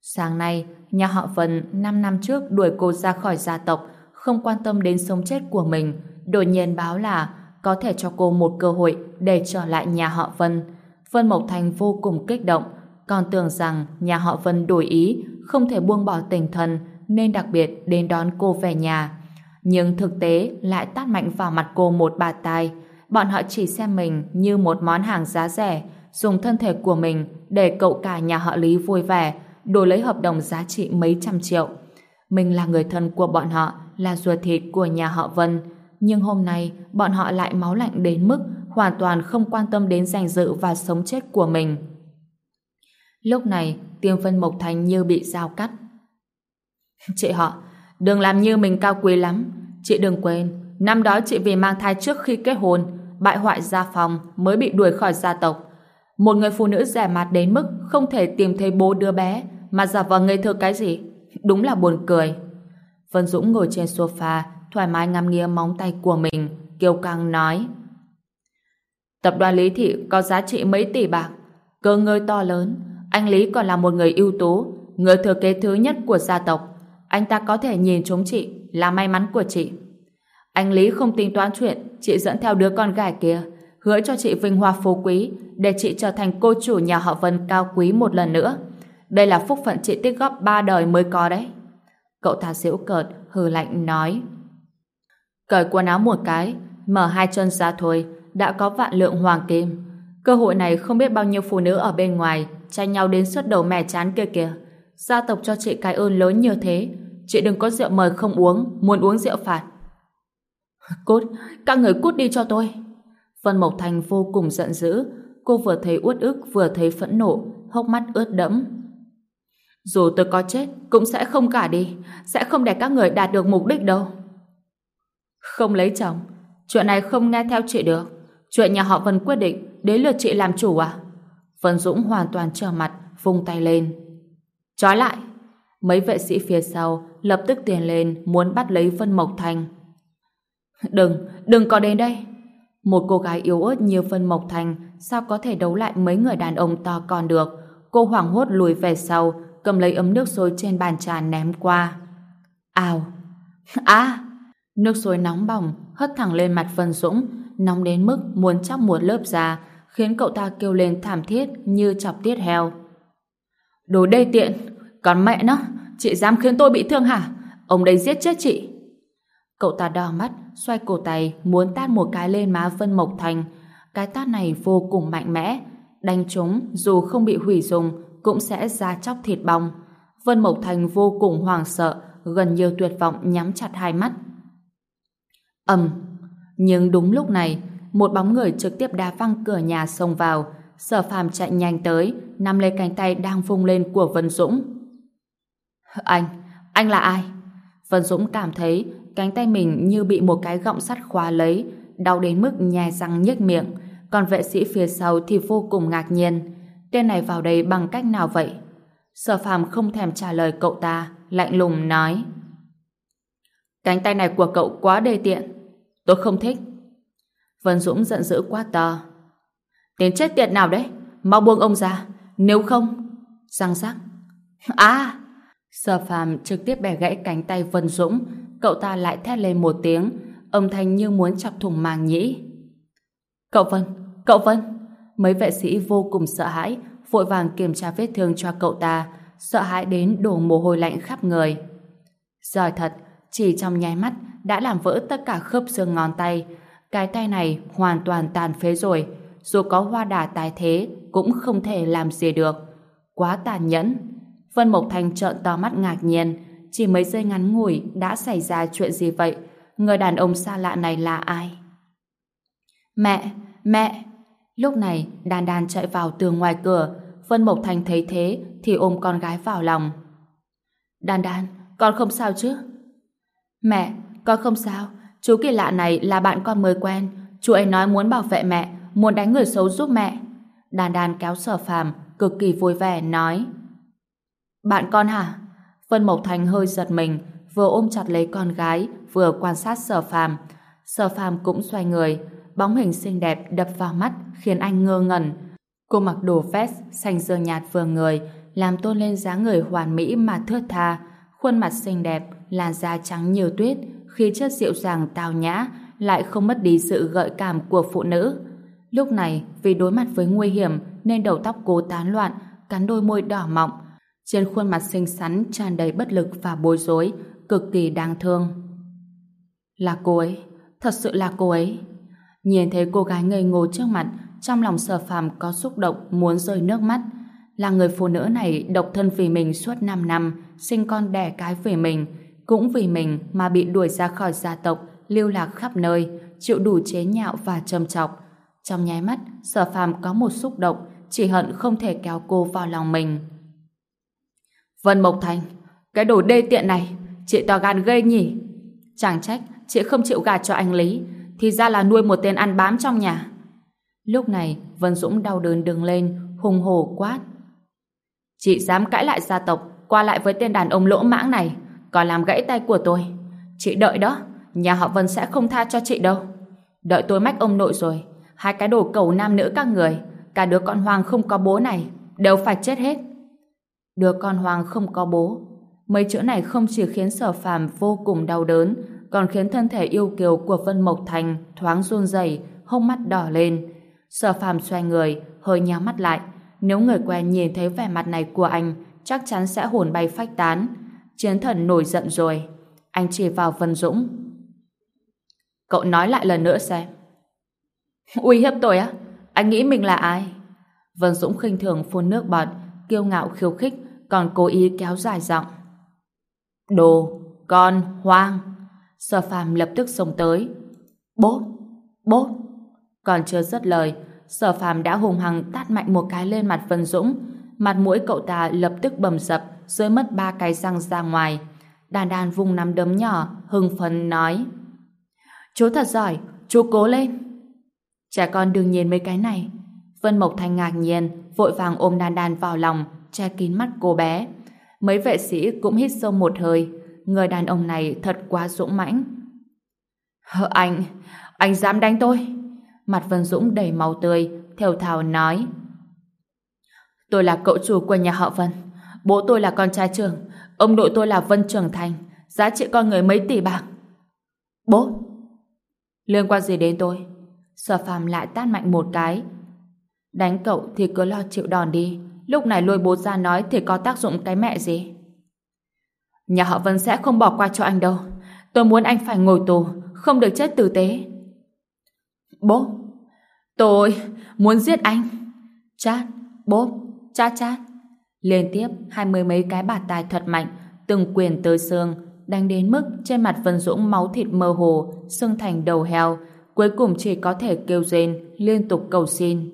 Sáng nay, nhà họ Vân 5 năm trước đuổi cô ra khỏi gia tộc, không quan tâm đến sống chết của mình, đột nhiên báo là có thể cho cô một cơ hội để trở lại nhà họ Vân. Vân Mộc Thành vô cùng kích động, còn tưởng rằng nhà họ Vân đổi ý, không thể buông bỏ tình thần, nên đặc biệt đến đón cô về nhà. Nhưng thực tế lại tát mạnh vào mặt cô một bà tai. Bọn họ chỉ xem mình như một món hàng giá rẻ, dùng thân thể của mình để cậu cả nhà họ Lý vui vẻ, đổi lấy hợp đồng giá trị mấy trăm triệu. Mình là người thân của bọn họ, là ruột thịt của nhà họ Vân. Nhưng hôm nay, bọn họ lại máu lạnh đến mức hoàn toàn không quan tâm đến danh dự và sống chết của mình. Lúc này, tiếng Vân Mộc Thành như bị dao cắt. Chị họ, đừng làm như mình cao quý lắm. Chị đừng quên, năm đó chị vì mang thai trước khi kết hôn, bại hoại gia phòng mới bị đuổi khỏi gia tộc. Một người phụ nữ rẻ mạt đến mức không thể tìm thấy bố đứa bé mà giả vờ ngây thơ cái gì. Đúng là buồn cười. Vân Dũng ngồi trên sofa, thoải mái ngắm nghía móng tay của mình, kiêu căng nói. Tập đoàn Lý Thị có giá trị mấy tỷ bạc, cơ ngơi to lớn, anh Lý còn là một người ưu tú, người thừa kế thứ nhất của gia tộc. Anh ta có thể nhìn chúng chị, là may mắn của chị. Anh Lý không tính toán chuyện chị dẫn theo đứa con gái kia, hứa cho chị vinh hoa phú quý để chị trở thành cô chủ nhà họ Vân cao quý một lần nữa. Đây là phúc phận chị tích góp ba đời mới có đấy. Cậu ta giễu cợt, hừ lạnh nói. Cởi quần áo một cái, mở hai chân ra thôi, đã có vạn lượng hoàng kim. Cơ hội này không biết bao nhiêu phụ nữ ở bên ngoài tranh nhau đến suốt đầu mẻ chán kia kìa. Gia tộc cho chị cái ơn lớn như thế, chị đừng có rượu mời không uống, muốn uống rượu phạt. Cút, các người cút đi cho tôi. Vân Mộc Thành vô cùng giận dữ, cô vừa thấy uất ức vừa thấy phẫn nộ, hốc mắt ướt đẫm. Dù tôi có chết, cũng sẽ không cả đi, sẽ không để các người đạt được mục đích đâu. Không lấy chồng, chuyện này không nghe theo chị được. Chuyện nhà họ Vân quyết định, đến lượt chị làm chủ à? Vân Dũng hoàn toàn trở mặt, vung tay lên. Trói lại! Mấy vệ sĩ phía sau lập tức tiền lên muốn bắt lấy Vân Mộc Thành. Đừng, đừng có đến đây! Một cô gái yếu ớt như Vân Mộc Thành sao có thể đấu lại mấy người đàn ông to con được? Cô hoảng hốt lùi về sau, cầm lấy ấm nước sôi trên bàn trà ném qua. Ào! À! Nước sôi nóng bỏng hất thẳng lên mặt Vân Dũng, nóng đến mức muốn chóc một lớp da, khiến cậu ta kêu lên thảm thiết như chọc tiết heo. Đồ đê tiện! Còn mẹ nó! Chị dám khiến tôi bị thương hả? Ông đây giết chết chị! Cậu ta đỏ mắt, xoay cổ tay, muốn tát một cái lên má Vân Mộc Thành. Cái tát này vô cùng mạnh mẽ. Đánh chúng, dù không bị hủy dùng, cũng sẽ ra chóc thịt bong. Vân Mộc Thành vô cùng hoảng sợ, gần như tuyệt vọng nhắm chặt hai mắt. ầm, nhưng đúng lúc này, một bóng người trực tiếp đá văng cửa nhà xông vào. Sở phàm chạy nhanh tới, nắm lấy cánh tay đang vung lên của Vân Dũng. Anh, anh là ai? Vân Dũng cảm thấy cánh tay mình như bị một cái gọng sắt khóa lấy, đau đến mức nhè răng nhếch miệng. Còn vệ sĩ phía sau thì vô cùng ngạc nhiên. Tên này vào đây bằng cách nào vậy? Sở phàm không thèm trả lời cậu ta, lạnh lùng nói. Cánh tay này của cậu quá đề tiện. Tôi không thích. Vân Dũng giận dữ quá to. Tên chết tiệt nào đấy? Mau buông ông ra. Nếu không... Răng rắc. À! Sở phàm trực tiếp bẻ gãy cánh tay Vân Dũng. Cậu ta lại thét lên một tiếng. Âm thanh như muốn chọc thủng màng nhĩ. Cậu Vân! Cậu Vân! Mấy vệ sĩ vô cùng sợ hãi, vội vàng kiểm tra vết thương cho cậu ta, sợ hãi đến đổ mồ hôi lạnh khắp người. Giỏi thật, chỉ trong nháy mắt đã làm vỡ tất cả khớp xương ngón tay, cái tay này hoàn toàn tàn phế rồi, dù có hoa đà tài thế cũng không thể làm gì được. Quá tàn nhẫn. Vân Mộc Thành trợn to mắt ngạc nhiên, chỉ mấy giây ngắn ngủi đã xảy ra chuyện gì vậy? Người đàn ông xa lạ này là ai? Mẹ! Mẹ! Lúc này, đàn đàn chạy vào tường ngoài cửa. Vân Mộc Thành thấy thế thì ôm con gái vào lòng. Đàn đàn, con không sao chứ? Mẹ, con không sao. Chú kỳ lạ này là bạn con mới quen. Chú ấy nói muốn bảo vệ mẹ, muốn đánh người xấu giúp mẹ. Đàn đàn kéo sở phàm, cực kỳ vui vẻ, nói. Bạn con hả? Vân Mộc Thành hơi giật mình, vừa ôm chặt lấy con gái, vừa quan sát sở phàm. Sở phàm cũng xoay người, bóng hình xinh đẹp đập vào mắt khiến anh ngơ ngẩn. Cô mặc đồ vest xanh dơ nhạt vừa người, làm tôn lên dáng người hoàn mỹ mà thướt tha, khuôn mặt xinh đẹp, làn da trắng nhiều tuyết, khí chất dịu dàng tào nhã, lại không mất đi sự gợi cảm của phụ nữ. Lúc này, vì đối mặt với nguy hiểm nên đầu tóc cô tán loạn, cắn đôi môi đỏ mọng. Trên khuôn mặt xinh xắn tràn đầy bất lực và bối rối, cực kỳ đáng thương. Là cô ấy, thật sự là cô ấy. Nhìn thấy cô gái ngây ngô trước mặt, trong lòng sở phàm có xúc động muốn rơi nước mắt. Là người phụ nữ này độc thân vì mình suốt 5 năm, sinh con đẻ cái vì mình, cũng vì mình mà bị đuổi ra khỏi gia tộc, lưu lạc khắp nơi, chịu đủ chế nhạo và châm chọc. Trong nháy mắt, sở phàm có một xúc động, chỉ hận không thể kéo cô vào lòng mình. Vân Mộc Thành, cái đồ đê tiện này, chị to gan ghê nhỉ? Chẳng trách, chị không chịu gạt cho anh Lý, thì ra là nuôi một tên ăn bám trong nhà. Lúc này, Vân Dũng đau đớn đứng lên, hùng hổ quát. Chị dám cãi lại gia tộc, qua lại với tên đàn ông lỗ mãng này, còn làm gãy tay của tôi. Chị đợi đó, nhà họ Vân sẽ không tha cho chị đâu. Đợi tôi mách ông nội rồi, hai cái đồ cầu nam nữ các người, cả đứa con Hoàng không có bố này, đều phải chết hết. Đứa con Hoàng không có bố. Mấy chữ này không chỉ khiến sở phàm vô cùng đau đớn, còn khiến thân thể yêu kiều của Vân Mộc Thành thoáng run rẩy, hông mắt đỏ lên. Sở phàm xoay người, hơi nhắm mắt lại. Nếu người quen nhìn thấy vẻ mặt này của anh, chắc chắn sẽ hồn bay phách tán. Chiến thần nổi giận rồi. Anh chỉ vào Vân Dũng. Cậu nói lại lần nữa xem. Uy hiếp tôi á? Anh nghĩ mình là ai? Vân Dũng khinh thường phun nước bọt, kiêu ngạo khiêu khích, còn cố ý kéo dài giọng. Đồ, con, hoang. Sở phàm lập tức xông tới. Bố, bố. Còn chưa dứt lời, sở phàm đã hùng hằng tát mạnh một cái lên mặt Vân Dũng. Mặt mũi cậu ta lập tức bầm sập, rơi mất ba cái răng ra ngoài. Đàn đàn vùng nắm đấm nhỏ, hưng phấn nói. Chú thật giỏi, chú cố lên. Trẻ con đừng nhìn mấy cái này. Vân Mộc Thanh ngạc nhiên, vội vàng ôm đàn đàn vào lòng, che kín mắt cô bé. Mấy vệ sĩ cũng hít sâu một hơi. Người đàn ông này thật quá dũng mãnh. Hờ anh, anh dám đánh tôi. Mặt Vân Dũng đầy máu tươi, theo thào nói. Tôi là cậu chủ của nhà họ Vân. Bố tôi là con trai trưởng, ông nội tôi là Vân Trường Thành, giá trị con người mấy tỷ bạc. Bố! Liên quan gì đến tôi? Sở phàm lại tát mạnh một cái. Đánh cậu thì cứ lo chịu đòn đi. Lúc này lôi bố ra nói thì có tác dụng cái mẹ gì? Nhà họ Vân sẽ không bỏ qua cho anh đâu. Tôi muốn anh phải ngồi tù, không được chết tử tế. Bố! Tôi muốn giết anh. Chát, bố chát chát. Liên tiếp hai mươi mấy cái bạt tài thật mạnh, từng quyền tới xương, đánh đến mức trên mặt Vân Dũng máu thịt mơ hồ, xương thành đầu heo, cuối cùng chỉ có thể kêu rên, liên tục cầu xin.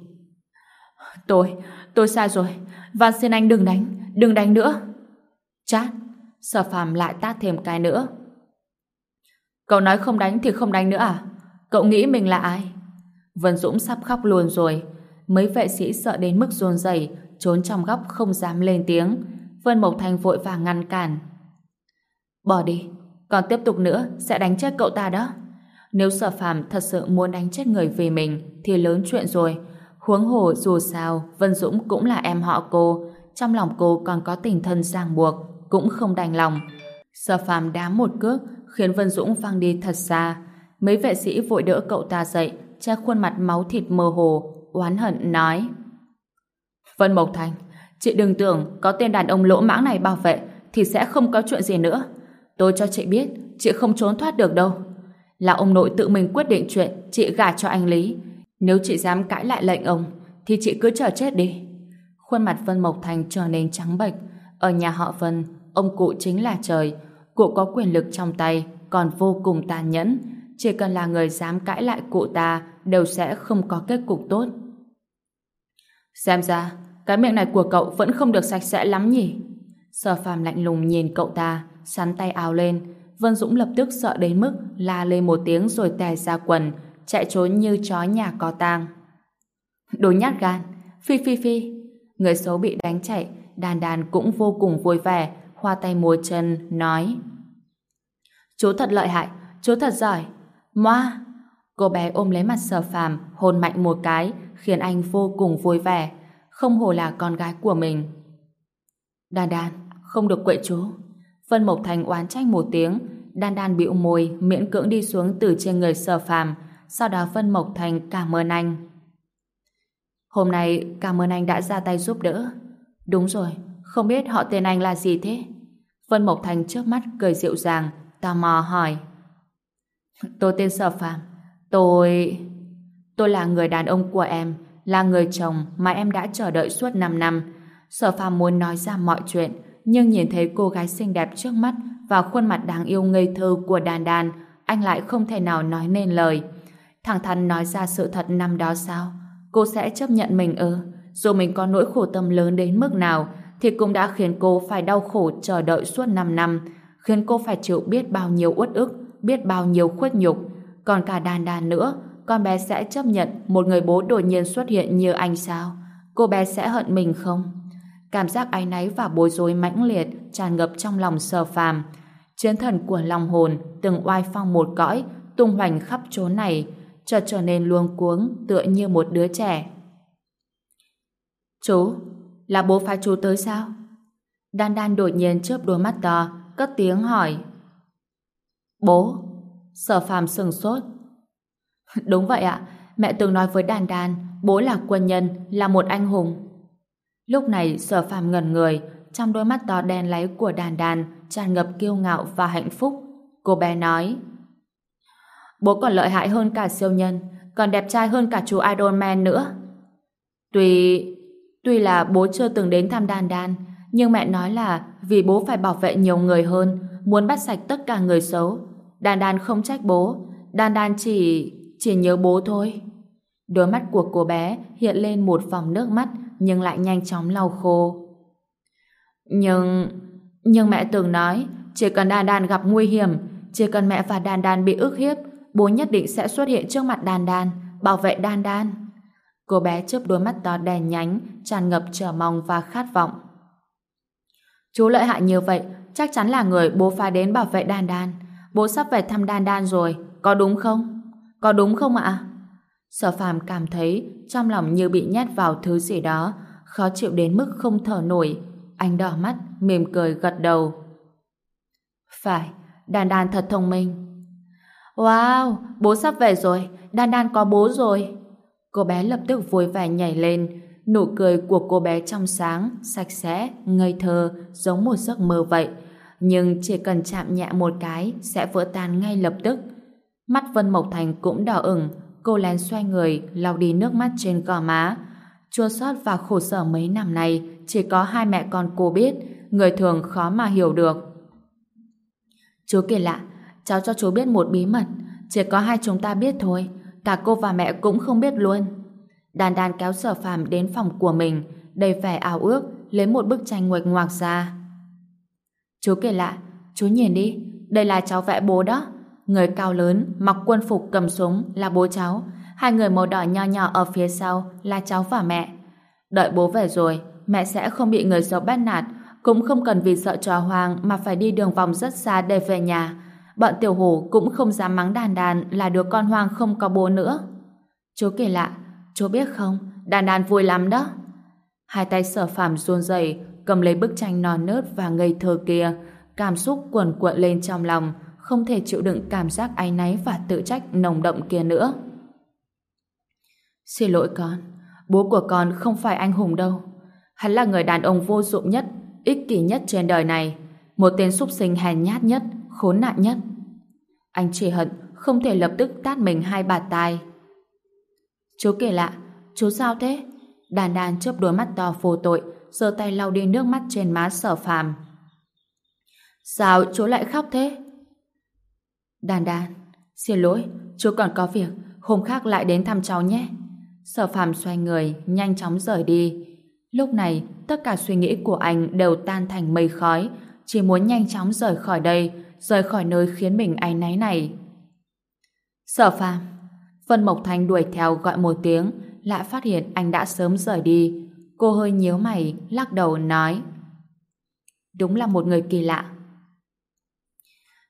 Tôi, tôi sai rồi, và xin anh đừng đánh, đừng đánh nữa. Chát, sở phàm lại tát thêm cái nữa. Cậu nói không đánh thì không đánh nữa à? Cậu nghĩ mình là ai? Vân Dũng sắp khóc luôn rồi. Mấy vệ sĩ sợ đến mức run rẩy, trốn trong góc không dám lên tiếng. Vân Mộc Thành vội vàng ngăn cản. Bỏ đi, còn tiếp tục nữa sẽ đánh chết cậu ta đó. Nếu sở phàm thật sự muốn đánh chết người vì mình thì lớn chuyện rồi. Huống hồ dù sao Vân Dũng cũng là em họ cô trong lòng cô còn có tình thân ràng buộc cũng không đành lòng. Sở phàm đá một cước khiến Vân Dũng văng đi thật xa. Mấy vệ sĩ vội đỡ cậu ta dậy che khuôn mặt máu thịt mơ hồ oán hận nói Vân Mộc Thành chị đừng tưởng có tên đàn ông lỗ mãng này bảo vệ thì sẽ không có chuyện gì nữa. Tôi cho chị biết chị không trốn thoát được đâu. Là ông nội tự mình quyết định chuyện chị gả cho anh Lý. Nếu chị dám cãi lại lệnh ông thì chị cứ chờ chết đi. Khuôn mặt Vân Mộc Thành trở nên trắng bệch. Ở nhà họ Vân, ông cụ chính là trời. Cụ có quyền lực trong tay, còn vô cùng tàn nhẫn. Chỉ cần là người dám cãi lại cụ ta đều sẽ không có kết cục tốt. Xem ra, cái miệng này của cậu vẫn không được sạch sẽ lắm nhỉ? Sở phàm lạnh lùng nhìn cậu ta, sắn tay áo lên. Vân Dũng lập tức sợ đến mức la lên một tiếng rồi tè ra quần, chạy trốn như chó nhà có tang. Đồ nhát gan, phi phi phi. Người xấu bị đánh chạy, đàn đàn cũng vô cùng vui vẻ, hoa tay múa chân, nói. Chú thật lợi hại, chú thật giỏi. Moa! Cô bé ôm lấy mặt sở phàm, hôn mạnh một cái, khiến anh vô cùng vui vẻ. Không hồ là con gái của mình. Đan đan, không được quậy chú. Vân Mộc Thành oán trách một tiếng, đan đan bĩu môi, miễn cưỡng đi xuống từ trên người sở phàm, sau đó Vân Mộc Thành cảm ơn anh. Hôm nay cảm ơn anh đã ra tay giúp đỡ. Đúng rồi, không biết họ tên anh là gì thế? Vân Mộc Thành trước mắt cười dịu dàng, tò mò hỏi. Tôi tên Sở Phạm. Tôi... Tôi là người đàn ông của em, là người chồng mà em đã chờ đợi suốt 5 năm. Sở Phạm muốn nói ra mọi chuyện, nhưng nhìn thấy cô gái xinh đẹp trước mắt và khuôn mặt đáng yêu ngây thơ của đàn đàn, anh lại không thể nào nói nên lời. Thẳng thắn nói ra sự thật năm đó sao? Cô sẽ chấp nhận mình ư? Dù mình có nỗi khổ tâm lớn đến mức nào, thì cũng đã khiến cô phải đau khổ chờ đợi suốt 5 năm, khiến cô phải chịu biết bao nhiêu uất ức, biết bao nhiêu khuất nhục. Còn cả đàn đàn nữa, con bé sẽ chấp nhận một người bố đột nhiên xuất hiện như anh sao? Cô bé sẽ hận mình không? Cảm giác áy náy và bối rối mãnh liệt tràn ngập trong lòng sờ phàm. Chiến thần của lòng hồn từng oai phong một cõi, tung hoành khắp chốn này, chợt trở nên luống cuống tựa như một đứa trẻ. Chú, là bố phái chú tới sao? Đan Đan đột nhiên chớp đôi mắt to, cất tiếng hỏi. Bố? Sở phàm sừng sốt. Đúng vậy ạ, mẹ từng nói với Đan Đan, bố là quân nhân, là một anh hùng. Lúc này sở phàm ngẩn người, trong đôi mắt to đen láy của Đan Đan tràn ngập kiêu ngạo và hạnh phúc. Cô bé nói, Bố còn lợi hại hơn cả siêu nhân, còn đẹp trai hơn cả chú Iron Man nữa. Tuy Tuy là bố chưa từng đến thăm Đan Đan, nhưng mẹ nói là vì bố phải bảo vệ nhiều người hơn, muốn bắt sạch tất cả người xấu. Đan Đan không trách bố, Đan Đan chỉ... chỉ nhớ bố thôi. Đôi mắt của cô bé hiện lên một vòng nước mắt nhưng lại nhanh chóng lau khô. Nhưng... nhưng mẹ từng nói chỉ cần Đan Đan gặp nguy hiểm, chỉ cần mẹ và Đan Đan bị ức hiếp, bố nhất định sẽ xuất hiện trước mặt Đan Đan, bảo vệ Đan Đan. Cô bé chớp đôi mắt to đèn nhánh, tràn ngập chờ mong và khát vọng. Chú lợi hại như vậy, chắc chắn là người bố phái đến bảo vệ Đan Đan. Bố sắp về thăm Đan Đan rồi, có đúng không? Có đúng không ạ? Sở phàm cảm thấy trong lòng như bị nhét vào thứ gì đó, khó chịu đến mức không thở nổi. Anh đỏ mắt, mỉm cười gật đầu. Phải, Đan Đan thật thông minh. Wow, bố sắp về rồi, Đan Đan có bố rồi. Cô bé lập tức vui vẻ nhảy lên. Nụ cười của cô bé trong sáng, sạch sẽ, ngây thơ, giống một giấc mơ vậy. Nhưng chỉ cần chạm nhẹ một cái sẽ vỡ tan ngay lập tức. Mắt Vân Mộc Thành cũng đỏ ửng, cô lén xoay người, lau đi nước mắt trên gò má. Chua xót và khổ sở mấy năm nay chỉ có hai mẹ con cô biết, người thường khó mà hiểu được. Chú kỳ lạ, cháu cho chú biết một bí mật, chỉ có hai chúng ta biết thôi cả cô và mẹ cũng không biết luôn. Đàn đàn kéo sở phàm đến phòng của mình, đầy vẻ ảo ước, lấy một bức tranh nguệch ngoạc ra. Chú kể lạ, chú nhìn đi, đây là cháu vẽ bố đó. Người cao lớn, mặc quân phục cầm súng là bố cháu, hai người màu đỏ nho nhỏ ở phía sau là cháu và mẹ. Đợi bố về rồi, mẹ sẽ không bị người xấu bắt nạt, cũng không cần vì sợ trò hoàng mà phải đi đường vòng rất xa để về nhà, bọn tiểu hồ cũng không dám mắng đàn đàn là đứa con hoang không có bố nữa. Chú kể lạ, chú biết không, đàn đàn vui lắm đó. Hai tay sở phàm run rẩy cầm lấy bức tranh non nớt và ngây thơ kia, cảm xúc cuồn cuộn lên trong lòng, không thể chịu đựng cảm giác áy náy và tự trách nồng đậm kia nữa. Xin lỗi con, bố của con không phải anh hùng đâu. Hắn là người đàn ông vô dụng nhất, ích kỷ nhất trên đời này, một tên súc sinh hèn nhát nhất, khốn nạn nhất. Anh chỉ hận không thể lập tức tát mình hai bạt tai. Chú kể lạ, chú sao thế? Đàn đàn chớp đôi mắt to vô tội, giơ tay lau đi nước mắt trên má sở phàm. Sao chú lại khóc thế? Đàn đàn, xin lỗi, chú còn có việc, hôm khác lại đến thăm cháu nhé. Sở phàm xoay người, nhanh chóng rời đi. Lúc này, tất cả suy nghĩ của anh đều tan thành mây khói, chỉ muốn nhanh chóng rời khỏi đây, rời khỏi nơi khiến mình áy náy này. Sở phàm, Vân Mộc Thanh đuổi theo gọi một tiếng, lại phát hiện anh đã sớm rời đi. Cô hơi nhíu mày, lắc đầu nói. Đúng là một người kỳ lạ.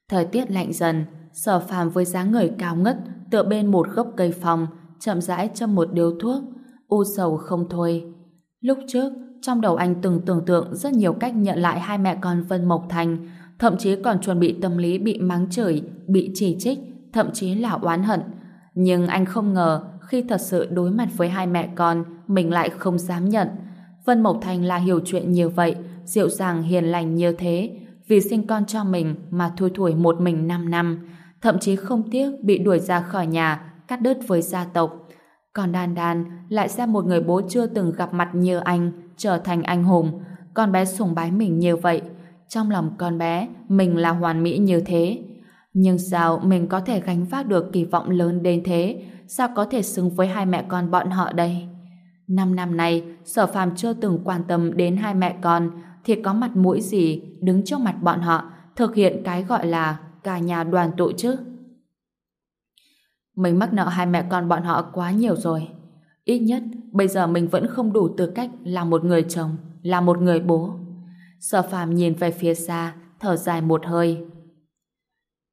Thời tiết lạnh dần, sở phàm với dáng người cao ngất, tựa bên một gốc cây phòng, chậm rãi châm một điếu thuốc, u sầu không thôi. Lúc trước, trong đầu anh từng tưởng tượng rất nhiều cách nhận lại hai mẹ con Vân Mộc Thành, thậm chí còn chuẩn bị tâm lý bị mắng chửi, bị chỉ trích, thậm chí là oán hận. Nhưng anh không ngờ khi thật sự đối mặt với hai mẹ con, mình lại không dám nhận. Vân Mộc Thành là hiểu chuyện như vậy, dịu dàng hiền lành như thế, vì sinh con cho mình mà thui thủi một mình 5 năm, thậm chí không tiếc bị đuổi ra khỏi nhà, cắt đứt với gia tộc. Còn Đan Đan lại ra một người bố chưa từng gặp mặt như anh trở thành anh hùng, con bé sùng bái mình như vậy. Trong lòng con bé, mình là hoàn mỹ như thế. Nhưng sao mình có thể gánh vác được kỳ vọng lớn đến thế? Sao có thể xứng với hai mẹ con bọn họ đây? Năm năm nay, sở phàm chưa từng quan tâm đến hai mẹ con, thì có mặt mũi gì đứng trước mặt bọn họ thực hiện cái gọi là cả nhà đoàn tụ chứ? Mình mắc nợ hai mẹ con bọn họ quá nhiều rồi. Ít nhất, bây giờ mình vẫn không đủ tư cách là một người chồng, là một người bố. Sở phàm nhìn về phía xa, thở dài một hơi.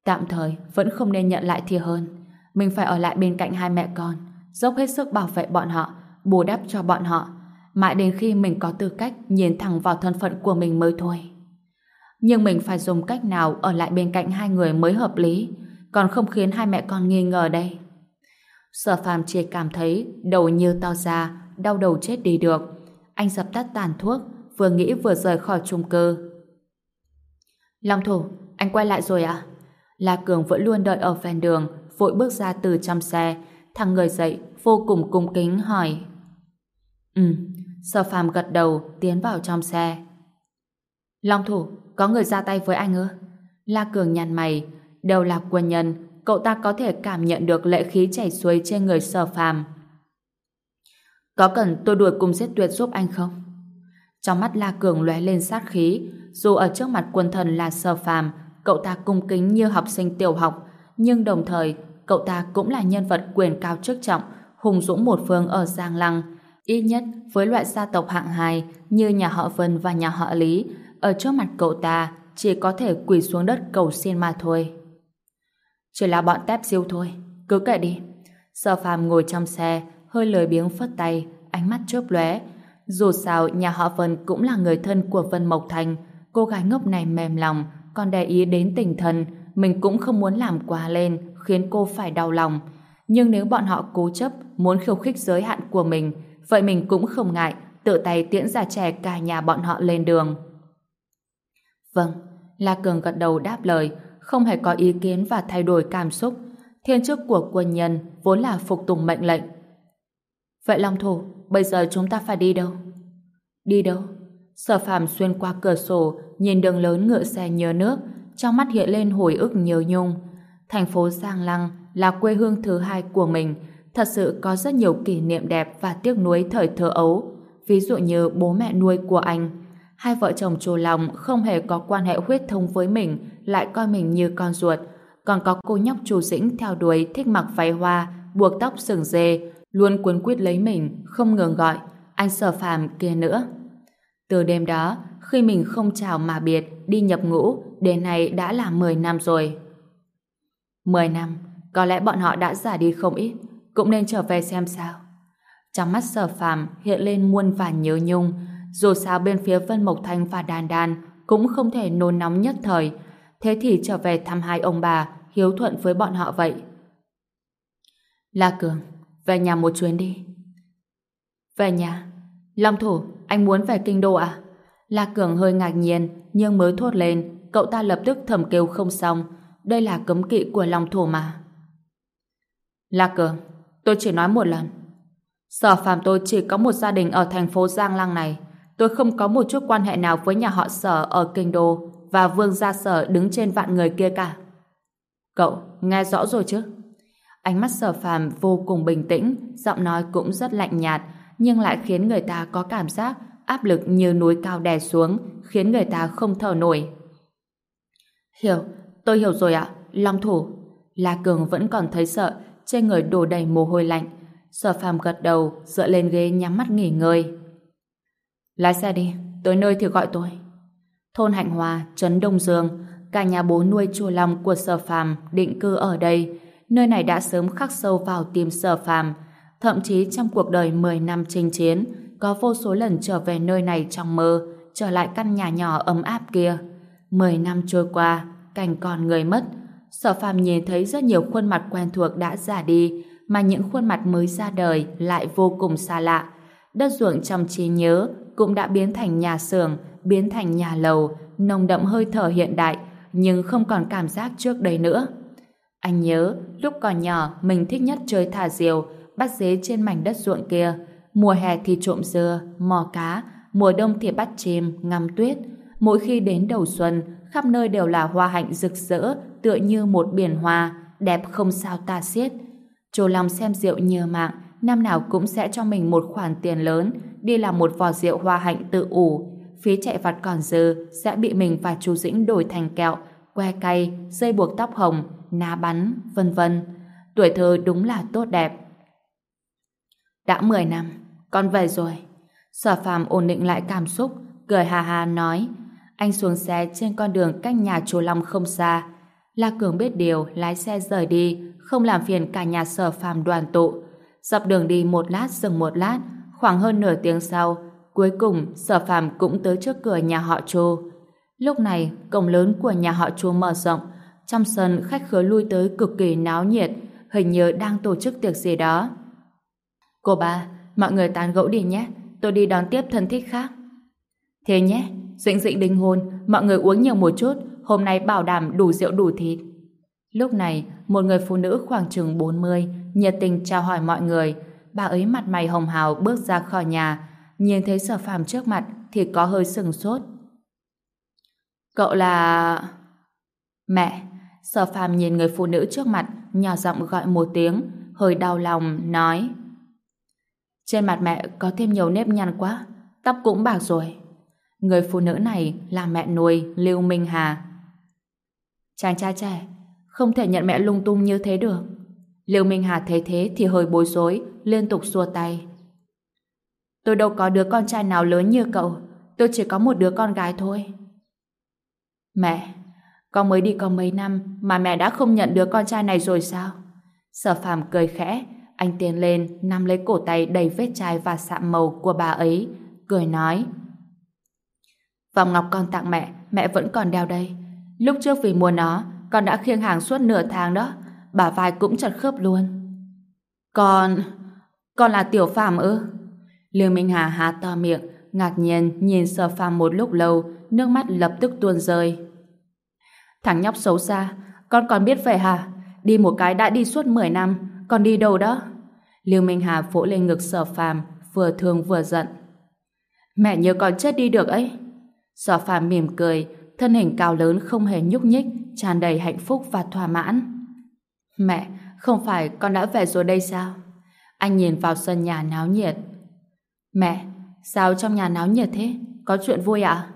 Tạm thời, vẫn không nên nhận lại thì hơn. Mình phải ở lại bên cạnh hai mẹ con, dốc hết sức bảo vệ bọn họ, bù đắp cho bọn họ, mãi đến khi mình có tư cách nhìn thẳng vào thân phận của mình mới thôi. Nhưng mình phải dùng cách nào ở lại bên cạnh hai người mới hợp lý, còn không khiến hai mẹ con nghi ngờ đây. Sở phàm chỉ cảm thấy đầu như to ra, đau đầu chết đi được. Anh dập tắt tàn thuốc, vừa nghĩ vừa rời khỏi chung cư. Long thủ, anh quay lại rồi à? La Cường vẫn luôn đợi ở ven đường, vội bước ra từ trong xe. Thằng người dậy, vô cùng cung kính hỏi. Ừ, sở phàm gật đầu, tiến vào trong xe. Long thủ, có người ra tay với anh ư? La Cường nhăn mày, đều là quân nhân, cậu ta có thể cảm nhận được lệ khí chảy xuôi trên người sở phàm. Có cần tôi đuổi cùng giết tuyệt giúp anh không? Trong mắt La Cường lóe lên sát khí, dù ở trước mặt quân thần là sở phàm, cậu ta cung kính như học sinh tiểu học, nhưng đồng thời cậu ta cũng là nhân vật quyền cao chức trọng, hùng dũng một phương ở Giang Lăng. Ít nhất với loại gia tộc hạng hai như nhà họ Vân và nhà họ Lý, ở trước mặt cậu ta chỉ có thể quỳ xuống đất cầu xin mà thôi. Chỉ là bọn tép siêu thôi, cứ kệ đi. Sở phàm ngồi trong xe, hơi lười biếng phất tay, ánh mắt chớp lóe. Dù sao, nhà họ Vân cũng là người thân của Vân Mộc Thành. Cô gái ngốc này mềm lòng, còn để ý đến tình thân mình cũng không muốn làm quá lên, khiến cô phải đau lòng. Nhưng nếu bọn họ cố chấp, muốn khiêu khích giới hạn của mình, vậy mình cũng không ngại, tự tay tiễn ra trẻ cả nhà bọn họ lên đường. Vâng, La Cường gật đầu đáp lời, không hề có ý kiến và thay đổi cảm xúc. Thiên chức của quân nhân vốn là phục tùng mệnh lệnh. Vậy Long Thủ, bây giờ chúng ta phải đi đâu? Đi đâu? Sở phàm xuyên qua cửa sổ, nhìn đường lớn ngựa xe nhớ nước, trong mắt hiện lên hồi ức nhớ nhung. Thành phố Giang Lăng là quê hương thứ hai của mình, thật sự có rất nhiều kỷ niệm đẹp và tiếc nuối thời thơ ấu. Ví dụ như bố mẹ nuôi của anh, hai vợ chồng trù lòng không hề có quan hệ huyết thống với mình, lại coi mình như con ruột. Còn có cô nhóc chủ dĩnh theo đuổi thích mặc váy hoa, buộc tóc sừng dê, luôn cuốn quyết lấy mình, không ngừng gọi, anh sở phàm kia nữa. Từ đêm đó, khi mình không chào mà biệt, đi nhập ngũ, đến nay đã là 10 năm rồi. 10 năm, có lẽ bọn họ đã già đi không ít, cũng nên trở về xem sao. Trong mắt sở phàm hiện lên muôn vàn nhớ nhung, dù sao bên phía Vân Mộc Thanh và Đan Đan cũng không thể nôn nóng nhất thời, thế thì trở về thăm hai ông bà, hiếu thuận với bọn họ vậy. La Cường, về nhà một chuyến đi. Về nhà? Long Thủ, anh muốn về kinh đô à? La Cường hơi ngạc nhiên, nhưng mới thốt lên, cậu ta lập tức thầm kêu không xong. Đây là cấm kỵ của Long Thủ mà. La Cường, tôi chỉ nói một lần. Sở phàm tôi chỉ có một gia đình ở thành phố Giang Lăng này. Tôi không có một chút quan hệ nào với nhà họ sở ở kinh đô và vương gia sở đứng trên vạn người kia cả. Cậu, nghe rõ rồi chứ? Ánh mắt sở phàm vô cùng bình tĩnh, giọng nói cũng rất lạnh nhạt, nhưng lại khiến người ta có cảm giác áp lực như núi cao đè xuống, khiến người ta không thở nổi. Hiểu, tôi hiểu rồi ạ, Long Thủ. La Cường vẫn còn thấy sợ, trên người đổ đầy mồ hôi lạnh. Sở phàm gật đầu, dựa lên ghế nhắm mắt nghỉ ngơi. Lái xe đi, tới nơi thì gọi tôi. Thôn Hạnh Hòa, Trấn Đông Dương, cả nhà bố nuôi chùa lòng của sở phàm định cư ở đây. Nơi này đã sớm khắc sâu vào tim sở phàm. Thậm chí trong cuộc đời 10 năm chinh chiến, có vô số lần trở về nơi này trong mơ, trở lại căn nhà nhỏ ấm áp kia. 10 năm trôi qua, cảnh còn người mất. Sở phàm nhìn thấy rất nhiều khuôn mặt quen thuộc đã già đi, mà những khuôn mặt mới ra đời lại vô cùng xa lạ. Đất ruộng trong trí nhớ cũng đã biến thành nhà xưởng, biến thành nhà lầu, nồng đậm hơi thở hiện đại, nhưng không còn cảm giác trước đây nữa. Anh nhớ, lúc còn nhỏ, mình thích nhất chơi thả diều, bắt dế trên mảnh đất ruộng kia. Mùa hè thì trộm dưa, mò cá, mùa đông thì bắt chim, ngắm tuyết. Mỗi khi đến đầu xuân, khắp nơi đều là hoa hạnh rực rỡ, tựa như một biển hoa, đẹp không sao ta xiết. Chồ lòng xem rượu nhờ mạng, năm nào cũng sẽ cho mình một khoản tiền lớn, đi làm một vò rượu hoa hạnh tự ủ. Phí chạy vặt còn dư sẽ bị mình và chú Dĩnh đổi thành kẹo, que cay, dây buộc tóc hồng, ná bắn, vân vân. Tuổi thơ đúng là tốt đẹp. Đã 10 năm, con về rồi. Sở phàm ổn định lại cảm xúc, cười hà hà nói. Anh xuống xe trên con đường cách nhà chùa Long không xa. La Cường biết điều, lái xe rời đi, không làm phiền cả nhà sở phàm đoàn tụ. Dọc đường đi một lát dừng một lát, khoảng hơn nửa tiếng sau, cuối cùng sở phàm cũng tới trước cửa nhà họ Chu. Lúc này, cổng lớn của nhà họ Chu mở rộng, trong sân khách khứa lui tới cực kỳ náo nhiệt, hình như đang tổ chức tiệc gì đó. Cô ba, mọi người tán gẫu đi nhé, tôi đi đón tiếp thân thích khác. Thế nhé, dịnh dịnh đính hôn, mọi người uống nhiều một chút, hôm nay bảo đảm đủ rượu đủ thịt. Lúc này, một người phụ nữ khoảng chừng 40, nhiệt tình chào hỏi mọi người. Bà ấy mặt mày hồng hào bước ra khỏi nhà, nhìn thấy sở phàm trước mặt thì có hơi sừng sốt. Cậu là... Mẹ, sở phàm nhìn người phụ nữ trước mặt, nhỏ giọng gọi một tiếng, hơi đau lòng, nói Trên mặt mẹ có thêm nhiều nếp nhăn quá, tóc cũng bạc rồi. Người phụ nữ này là mẹ nuôi Lưu Minh Hà. Chàng trai trẻ, không thể nhận mẹ lung tung như thế được. Lưu Minh Hà thấy thế thì hơi bối rối, liên tục xua tay. Tôi đâu có đứa con trai nào lớn như cậu, tôi chỉ có một đứa con gái thôi. Mẹ, con mới đi có mấy năm mà mẹ đã không nhận được con trai này rồi sao? Sở phàm cười khẽ, anh tiến lên nắm lấy cổ tay đầy vết chai và sạm màu của bà ấy, cười nói. Vòng ngọc con tặng mẹ, mẹ vẫn còn đeo đây. Lúc trước vì mua nó, con đã khiêng hàng suốt nửa tháng đó, bà vai cũng chật khớp luôn. Con... con là tiểu phàm ư? Lưu Minh Hà há to miệng, ngạc nhiên nhìn sở phàm một lúc lâu, nước mắt lập tức tuôn rơi. Thằng nhóc xấu xa, con còn biết về hả? Đi một cái đã đi suốt 10 năm, còn đi đâu đó? Liêu Minh Hà vỗ lên ngực sở phàm, vừa thương vừa giận. Mẹ nhớ con chết đi được ấy. Sở phàm mỉm cười, thân hình cao lớn không hề nhúc nhích, tràn đầy hạnh phúc và thỏa mãn. Mẹ, không phải con đã về rồi đây sao? Anh nhìn vào sân nhà náo nhiệt. Mẹ, sao trong nhà náo nhiệt thế? Có chuyện vui ạ? À?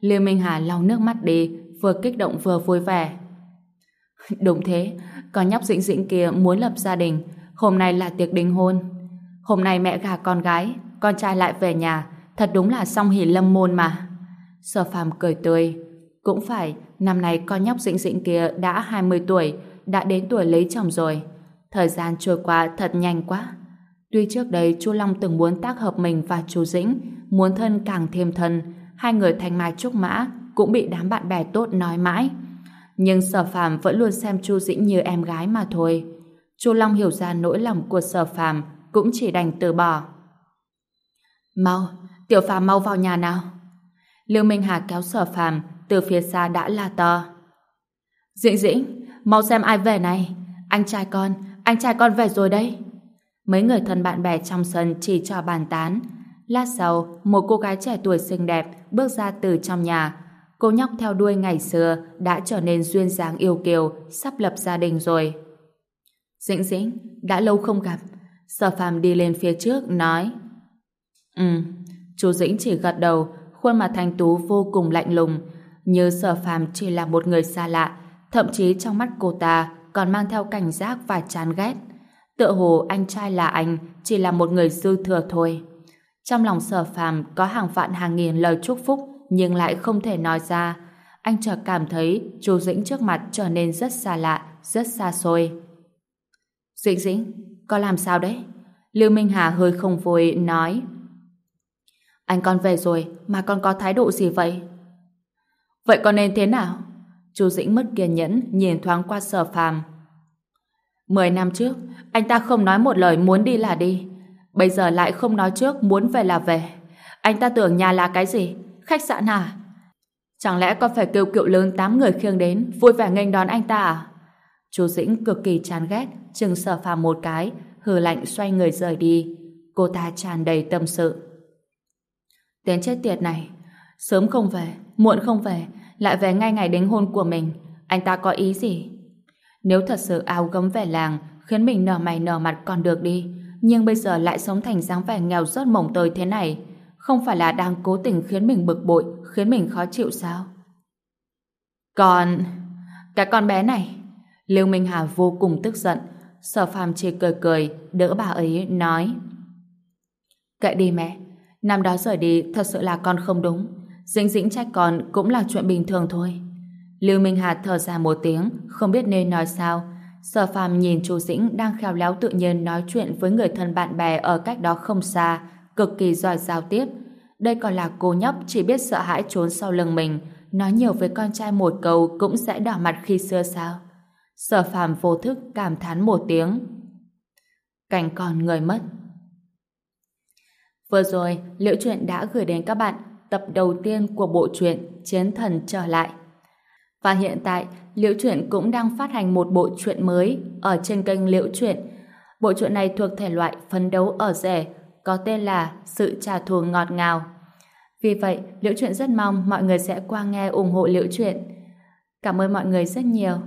Liêu Minh Hà lau nước mắt đi, vừa kích động vừa vui vẻ. Đúng thế, con nhóc dĩnh dĩnh kia muốn lập gia đình, hôm nay là tiệc đính hôn. Hôm nay mẹ gả con gái, con trai lại về nhà, thật đúng là song hỷ lâm môn mà. Sở phàm cười tươi. Cũng phải, năm nay con nhóc dĩnh dĩnh kia đã 20 tuổi, đã đến tuổi lấy chồng rồi. Thời gian trôi qua thật nhanh quá. Tuy trước đây chú Long từng muốn tác hợp mình và chú Dĩnh, muốn thân càng thêm thân, hai người thành mai trúc mã cũng bị đám bạn bè tốt nói mãi. Nhưng sở phàm vẫn luôn xem chu Dĩnh như em gái mà thôi. Chu Long hiểu ra nỗi lòng của sở phàm cũng chỉ đành từ bỏ. Mau, tiểu phàm mau vào nhà nào. Lưu Minh Hà kéo sở phàm từ phía xa đã la to. Dĩnh dĩnh, mau xem ai về này. Anh trai con, anh trai con về rồi đây. Mấy người thân bạn bè trong sân chỉ cho bàn tán. Lát sau, một cô gái trẻ tuổi xinh đẹp bước ra từ trong nhà. Cô nhóc theo đuôi ngày xưa đã trở nên duyên dáng yêu kiều, sắp lập gia đình rồi. Dĩnh dĩnh, đã lâu không gặp. Sở phàm đi lên phía trước, nói Ừ, chú Dĩnh chỉ gật đầu, khuôn mặt thanh tú vô cùng lạnh lùng, như sở phàm chỉ là một người xa lạ, thậm chí trong mắt cô ta còn mang theo cảnh giác và chán ghét. Tựa hồ anh trai là anh, chỉ là một người dư thừa thôi. Trong lòng sở phàm có hàng vạn hàng nghìn lời chúc phúc, nhưng lại không thể nói ra. Anh chợt cảm thấy chú Dĩnh trước mặt trở nên rất xa lạ, rất xa xôi. Dĩnh Dĩnh, có làm sao đấy? Lưu Minh Hà hơi không vui, nói Anh con về rồi, mà con có thái độ gì vậy? Vậy con nên thế nào? Chú Dĩnh mất kiên nhẫn, nhìn thoáng qua sở phàm. Mười năm trước, anh ta không nói một lời muốn đi là đi. Bây giờ lại không nói trước muốn về là về. Anh ta tưởng nhà là cái gì? Khách sạn à? Chẳng lẽ con phải kêu kiệu lớn tám người khiêng đến, vui vẻ nghênh đón anh ta à? Chú Dĩnh cực kỳ chán ghét, chừng sở phàm một cái, hừ lạnh xoay người rời đi. Cô ta tràn đầy tâm sự. Đến chết tiệt này, sớm không về, muộn không về, lại về ngay ngày đính hôn của mình. Anh ta có ý gì? Nếu thật sự áo gấm về làng, khiến mình nở mày nở mặt còn được đi, nhưng bây giờ lại sống thành dáng vẻ nghèo rớt mồng tơi thế này, không phải là đang cố tình khiến mình bực bội, khiến mình khó chịu sao? Còn... Cái con bé này... Lưu Minh Hà vô cùng tức giận, sở phàm chỉ cười cười, đỡ bà ấy, nói Kệ đi mẹ, năm đó rời đi thật sự là con không đúng. Dĩnh dĩnh trách con cũng là chuyện bình thường thôi. Lưu Minh Hà thở ra một tiếng, không biết nên nói sao. Sở phàm nhìn chú Dĩnh đang khéo léo tự nhiên nói chuyện với người thân bạn bè ở cách đó không xa, cực kỳ giỏi giao tiếp. Đây còn là cô nhóc chỉ biết sợ hãi trốn sau lưng mình, nói nhiều với con trai một câu cũng sẽ đỏ mặt khi xưa sao. Sở phàm vô thức cảm thán một tiếng. Cảnh còn người mất. Vừa rồi, Liễu Chuyện đã gửi đến các bạn tập đầu tiên của bộ truyện Chiến Thần Trở Lại. Và hiện tại, Liễu Chuyện cũng đang phát hành một bộ truyện mới ở trên kênh Liễu Chuyện. Bộ truyện này thuộc thể loại phấn đấu ở rẻ, có tên là Sự trả thù ngọt ngào. Vì vậy, Liễu Chuyện rất mong mọi người sẽ qua nghe ủng hộ Liễu Chuyện. Cảm ơn mọi người rất nhiều.